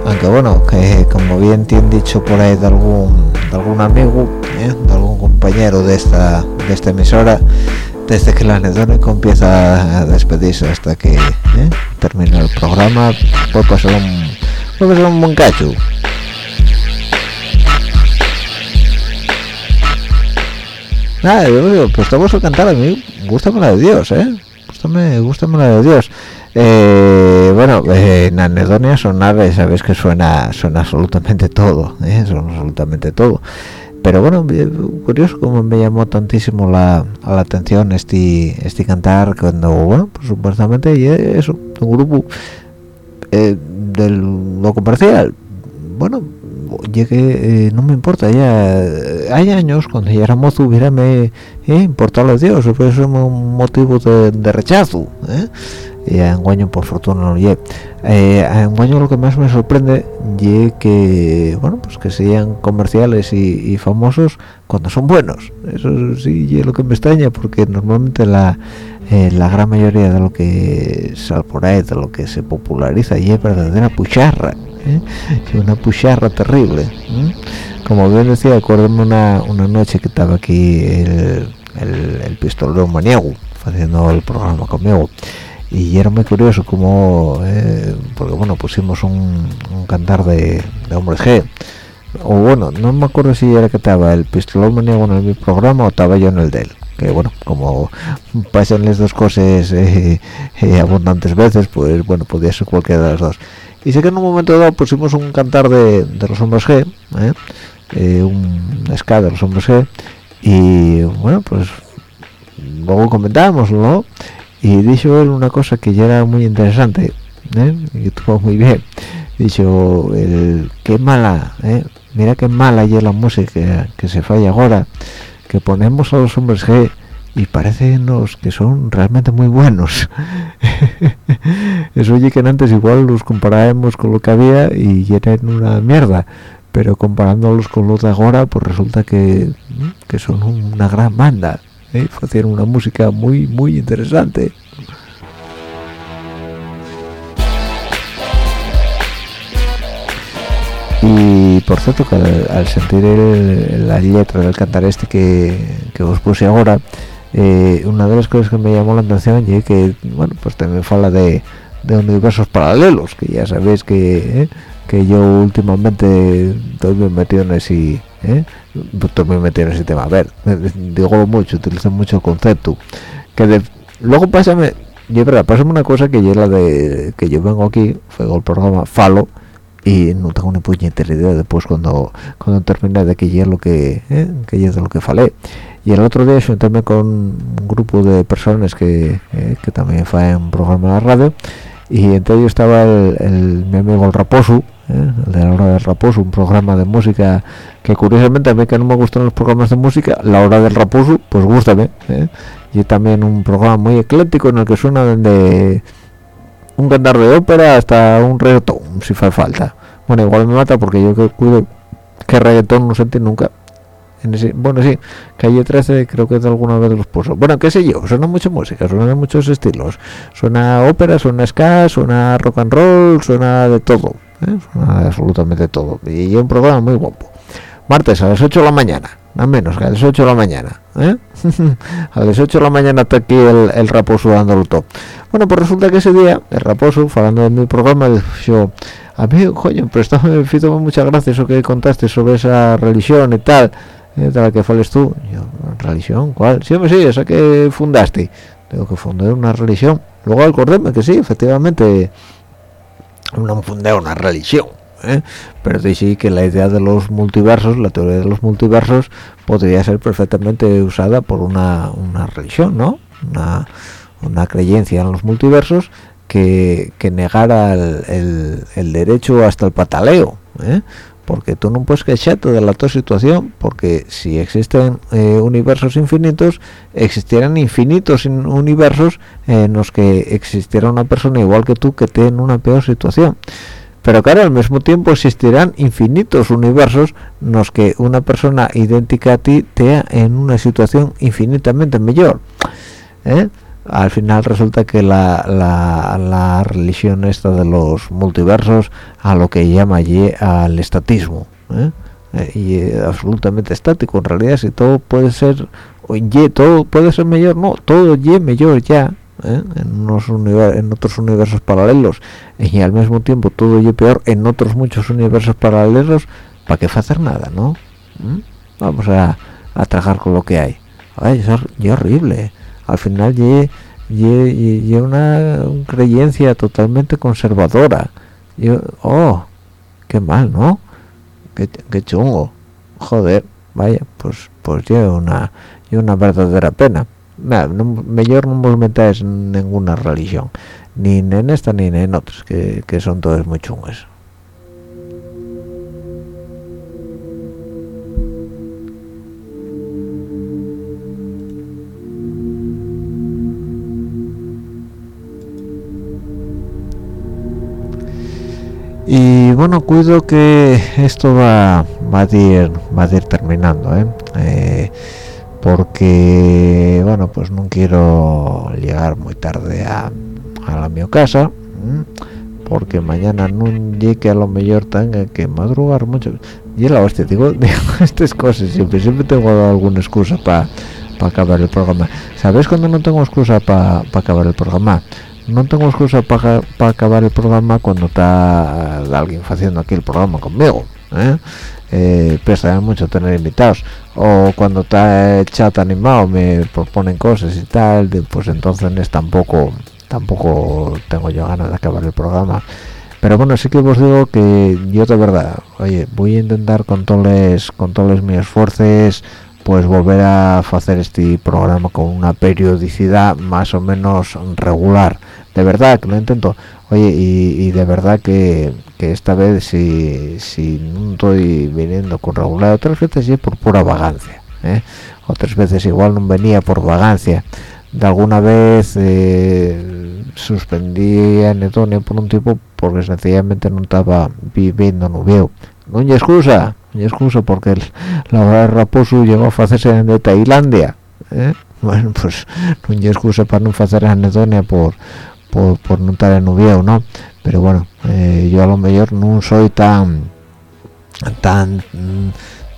Aunque bueno, que como bien te dicho por ahí de algún, de algún amigo, ¿eh? de algún compañero de esta, de esta emisora, desde que el anedónico empieza a despedirse hasta que ¿eh? termina el programa, puede pasar un, puede pasar un buen cacho. Nada, yo digo, pues te a cantar a gústame la de Dios, ¿eh? Gústame, gústame la de Dios. Eh, bueno, eh, en anedonia sonar, eh, sabéis que suena, suena absolutamente todo, ¿eh? Suena absolutamente todo. Pero bueno, eh, curioso cómo me llamó tantísimo la, la atención este, este cantar cuando, bueno, pues supuestamente es un grupo eh, de lo comercial. Bueno, llegué eh, no me importa ya hay años cuando ya era mozo hubiera me eh, importado a Dios eso es un motivo de, rechazo ¿eh? y a Enguaño por fortuna no llegué eh, a Enguaño lo que más me sorprende es que bueno pues que sean comerciales y, y famosos cuando son buenos. Eso sí es lo que me extraña porque normalmente la eh, la gran mayoría de lo que sale por ahí de lo que se populariza y es verdadera pucharra ¿eh? una pucharra terrible ¿eh? como bien decía acuérdame una, una noche que estaba aquí el, el, el pistolero maniego haciendo el programa conmigo y era muy curioso como eh, porque bueno pusimos un, un cantar de, de hombres G o bueno no me acuerdo si era que estaba el pistolero maniego en el programa o estaba yo en el de él que bueno como pasan las dos cosas eh, eh, abundantes veces pues bueno podía ser cualquiera de las dos y sé que en un momento dado pusimos un cantar de, los hombres G ¿eh? Eh, un ska de los hombres G y bueno pues luego comentábamos ¿no? y dijo él una cosa que ya era muy interesante ¿eh? y estuvo muy bien dicho el qué mala ¿eh? mira qué mala es la música que se falla ahora que ponemos a los hombres G y parecenos que son realmente muy buenos (laughs) eso oye que antes igual los comparábamos con lo que había y eran una mierda pero comparándolos con los de ahora pues resulta que, que son una gran banda ¿eh? hacían una música muy muy interesante y por cierto que al, al sentir el- la letra del cantar este que, que os puse ahora eh, una de las cosas que me llamó la atención y que bueno pues también fala de, de universos paralelos que ya sabéis que eh, que yo últimamente estoy muy metido en ese eh, estoy muy metido en ese tema. A ver digo mucho utilizo mucho el concepto. Que de- luego pásame y es verdad pásame una cosa que yo la de que yo vengo aquí fue el programa falo y no tengo ni puñetera idea después cuando cuando termine de que es lo que eh, que es de lo que falé y el otro día juntéme con un grupo de personas que, eh, que también fue un programa de la radio y entre ellos estaba el, mi amigo el Raposo eh, el de la hora del Raposo un programa de música que curiosamente a mí que no me gustan los programas de música la hora del Raposo pues gústame eh, y también un programa muy ecléctico en el que suena desde un cantar de ópera hasta un reggaetón si hace falta. Bueno igual me mata porque yo que cuido que reggaetón no sentí nunca bueno sí calle 13 creo que de alguna vez los puso. Bueno qué sé yo suena mucha música suena de muchos estilos. Suena ópera suena ska suena rock and roll suena de todo ¿eh? suena absolutamente todo. Y es un programa muy guapo. Martes a las 8 de la mañana nada menos que a las 8 de la mañana ¿eh? (laughs) a las 8 de la mañana está aquí el, el raposo dándolo todo bueno pues resulta que ese día el raposo hablando de mi programa yo a mí coño prestame me hizo muchas gracias eso que contaste sobre esa religión y tal de la que fales tú. Yo religión cuál sí hombre sí esa que fundaste. Tengo que fundar una religión. Luego acordéme que sí efectivamente no fundé una religión ¿eh? pero sí, sí que la idea de los multiversos la teoría de los multiversos podría ser perfectamente usada por una, una religión no una, una creencia en los multiversos que, que negara el, el- el derecho hasta el pataleo ¿eh? Porque tú no puedes quejarte de la tu situación porque si existen eh, universos infinitos existieran infinitos in- universos en los que existiera una persona igual que tú que esté en una peor situación pero claro al mismo tiempo existirán infinitos universos en los que una persona idéntica a ti esté en una situación infinitamente mejor ¿eh? Al final resulta que la, la, religión esta de los multiversos a lo que llama allí al estatismo ¿eh? Eh, y es absolutamente estático en realidad si todo puede ser oye todo puede ser mejor no todo y mejor ya ¿eh? en unos en otros universos paralelos y al mismo tiempo todo y peor en otros muchos universos paralelos para qué hacer nada no ¿Mm? vamos a, a trabajar con lo que hay Ay, es y horrible al final y una creencia totalmente conservadora. Yo oh qué mal no qué, chungo. Joder vaya pues pues yo una y una verdadera pena. No, mejor no os metáis en ninguna religión ni en esta ni en otras que, que son todas muy chungas y bueno cuido que esto va va a ir va a ir terminando ¿eh? Eh, porque bueno pues no quiero llegar muy tarde a, a la mi casa porque mañana no llegue a lo mejor tenga que madrugar mucho y la hostia digo, (laughs) digo estas cosas siempre siempre tengo alguna excusa para acabar el programa ¿sabes cuando no tengo excusa para acabar el programa? No tengo excusa para acabar el programa cuando está alguien haciendo aquí el programa conmigo ¿eh? Eh, pesa mucho tener invitados. O cuando está el chat animado me proponen cosas y tal pues entonces tampoco tampoco tengo yo ganas de acabar el programa. Pero bueno sí que os digo que yo de verdad oye voy a intentar con todos con todos mis esfuerzos pues volver a hacer este programa con una periodicidad más o menos regular de verdad que lo intento oye y, de verdad que, que esta vez si, si no estoy viniendo con regular otras veces sí por pura vagancia ¿eh? otras veces igual no venía por vagancia de alguna vez eh, suspendí a Netonia por un tiempo porque sencillamente no estaba viviendo no veo no hay excusa no hay excusa porque el, la raposo llegó a hacerse de Tailandia ¿eh? bueno pues no hay excusa para no hacer anedonia por por, por no estar en Nubieu, ¿no? Pero bueno, eh, yo a lo mejor no soy tan tan mm,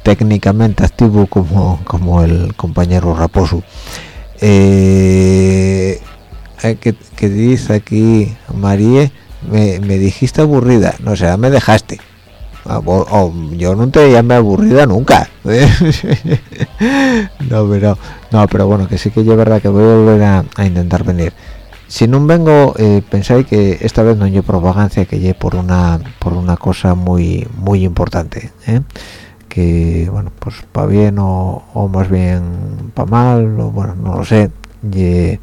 técnicamente activo como, como el compañero Raposo. Eh, eh, que, que dice aquí María, me, me dijiste aburrida, no o sea, me dejaste. Ah, oh, yo no te llamé aburrida nunca. (laughs) no, pero no, pero bueno, que sí que es verdad que voy a volver a, a intentar venir si no vengo eh, pensáis que esta vez no yo por vagancia que lle por una por una cosa muy muy importante ¿eh? que bueno pues para bien o, o más bien para mal o bueno no lo sé. Y, y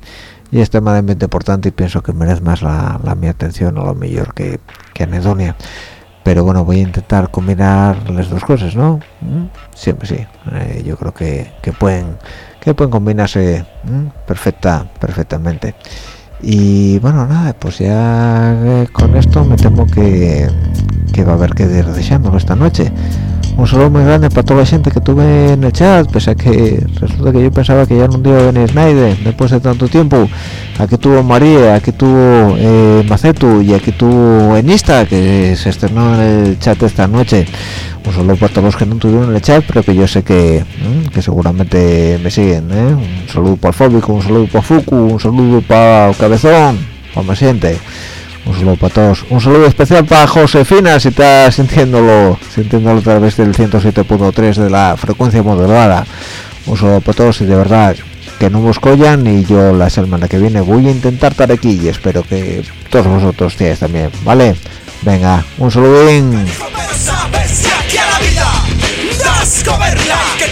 es extremadamente importante y pienso que merece más la, la mi atención a lo mejor que, que anedonia. Pero bueno voy a intentar combinar las dos cosas no ¿Mm? siempre sí. Eh, yo creo que, que pueden que pueden combinarse perfecta perfectamente y bueno nada pues ya eh, con esto me temo que, que va a haber que ir esta noche un saludo muy grande para toda la gente que tuve en el chat pese a que resulta que yo pensaba que ya no iba a venir nadie después de tanto tiempo aquí tuvo María aquí tuvo eh, Macetu y aquí tuvo Enista que se estrenó en el chat esta noche un saludo para todos los que no tuvieron en el chat pero que yo sé que, ¿m? que seguramente me siguen ¿eh? un saludo para el Fóbico, un saludo para Fuku, un saludo para Cabezón, para me siente un saludo para todos. Un saludo especial para Josefina si está sintiéndolo sintiéndolo a través del 107.3 de la frecuencia modulada. Un saludo para todos y de verdad que no os collan y yo la semana que viene voy a intentar estar aquí y espero que todos vosotros estéis también vale venga un saludín. Que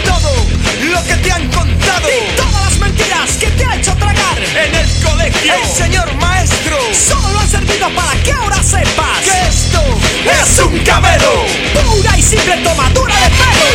para que ahora sepas Que esto es un camelo. Pura y simple tomadura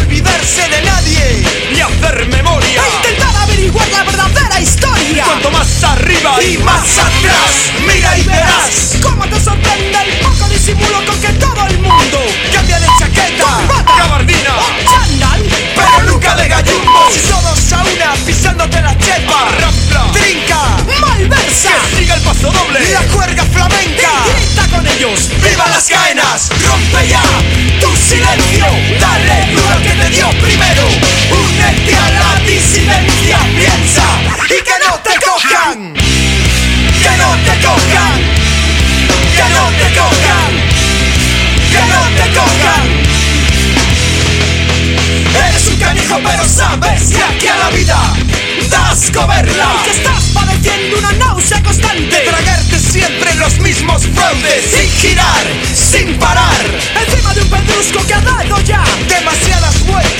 olvidarse de nadie Ni hacer memoria. E intentar averiguar la verdadera historia. Cuanto más arriba y más atrás Mira y verás Cómo te sorprende el poco disimulo Con que todo el mundo Cambia de chaqueta Corbata Gabardina. o chándal. Pero nunca de gallumbos. Todos a una pisándote la chepa Rampla Trinca Malversa. Que siga el paso doble. La cuerda flamenca. Y grita con ellos ¡Viva las caenas! ¡Rompe ya tu silencio! Dale primero, únete a la disidencia, piensa y que no te cojan, que no te cojan, que no te cojan, que no te cojan. Eres un canijo pero sabes que aquí a la vida das coberla. Y que estás padeciendo una náusea constante. De tragarte siempre los mismos fraudes. Sin girar, sin parar. Encima de un pedrusco que ha dado ya demasiado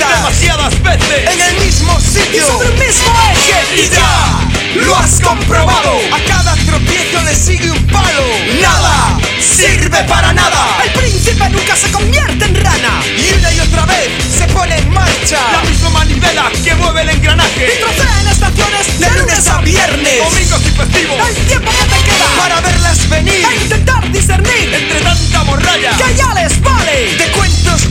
demasiadas veces en el mismo sitio sobre el mismo eje y ya lo has comprobado. A cada tropiezo le sigue un palo. Nada sirve para nada. El príncipe nunca se convierte en rana y una y otra vez se pone en marcha la misma manivela que mueve el engranaje. Y trocea en estaciones de, lunes, a viernes, domingos y festivos. El tiempo que te queda para verlas venir, a intentar discernir entre tanta morralla que ya les vale de cuentos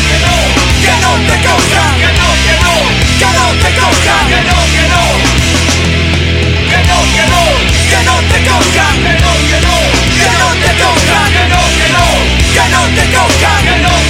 que no te cojan, que no, que no, que no te cojan, que no, que no, que no, que no, que no te cojan, que no, que no, que no que no, que no, te cojan,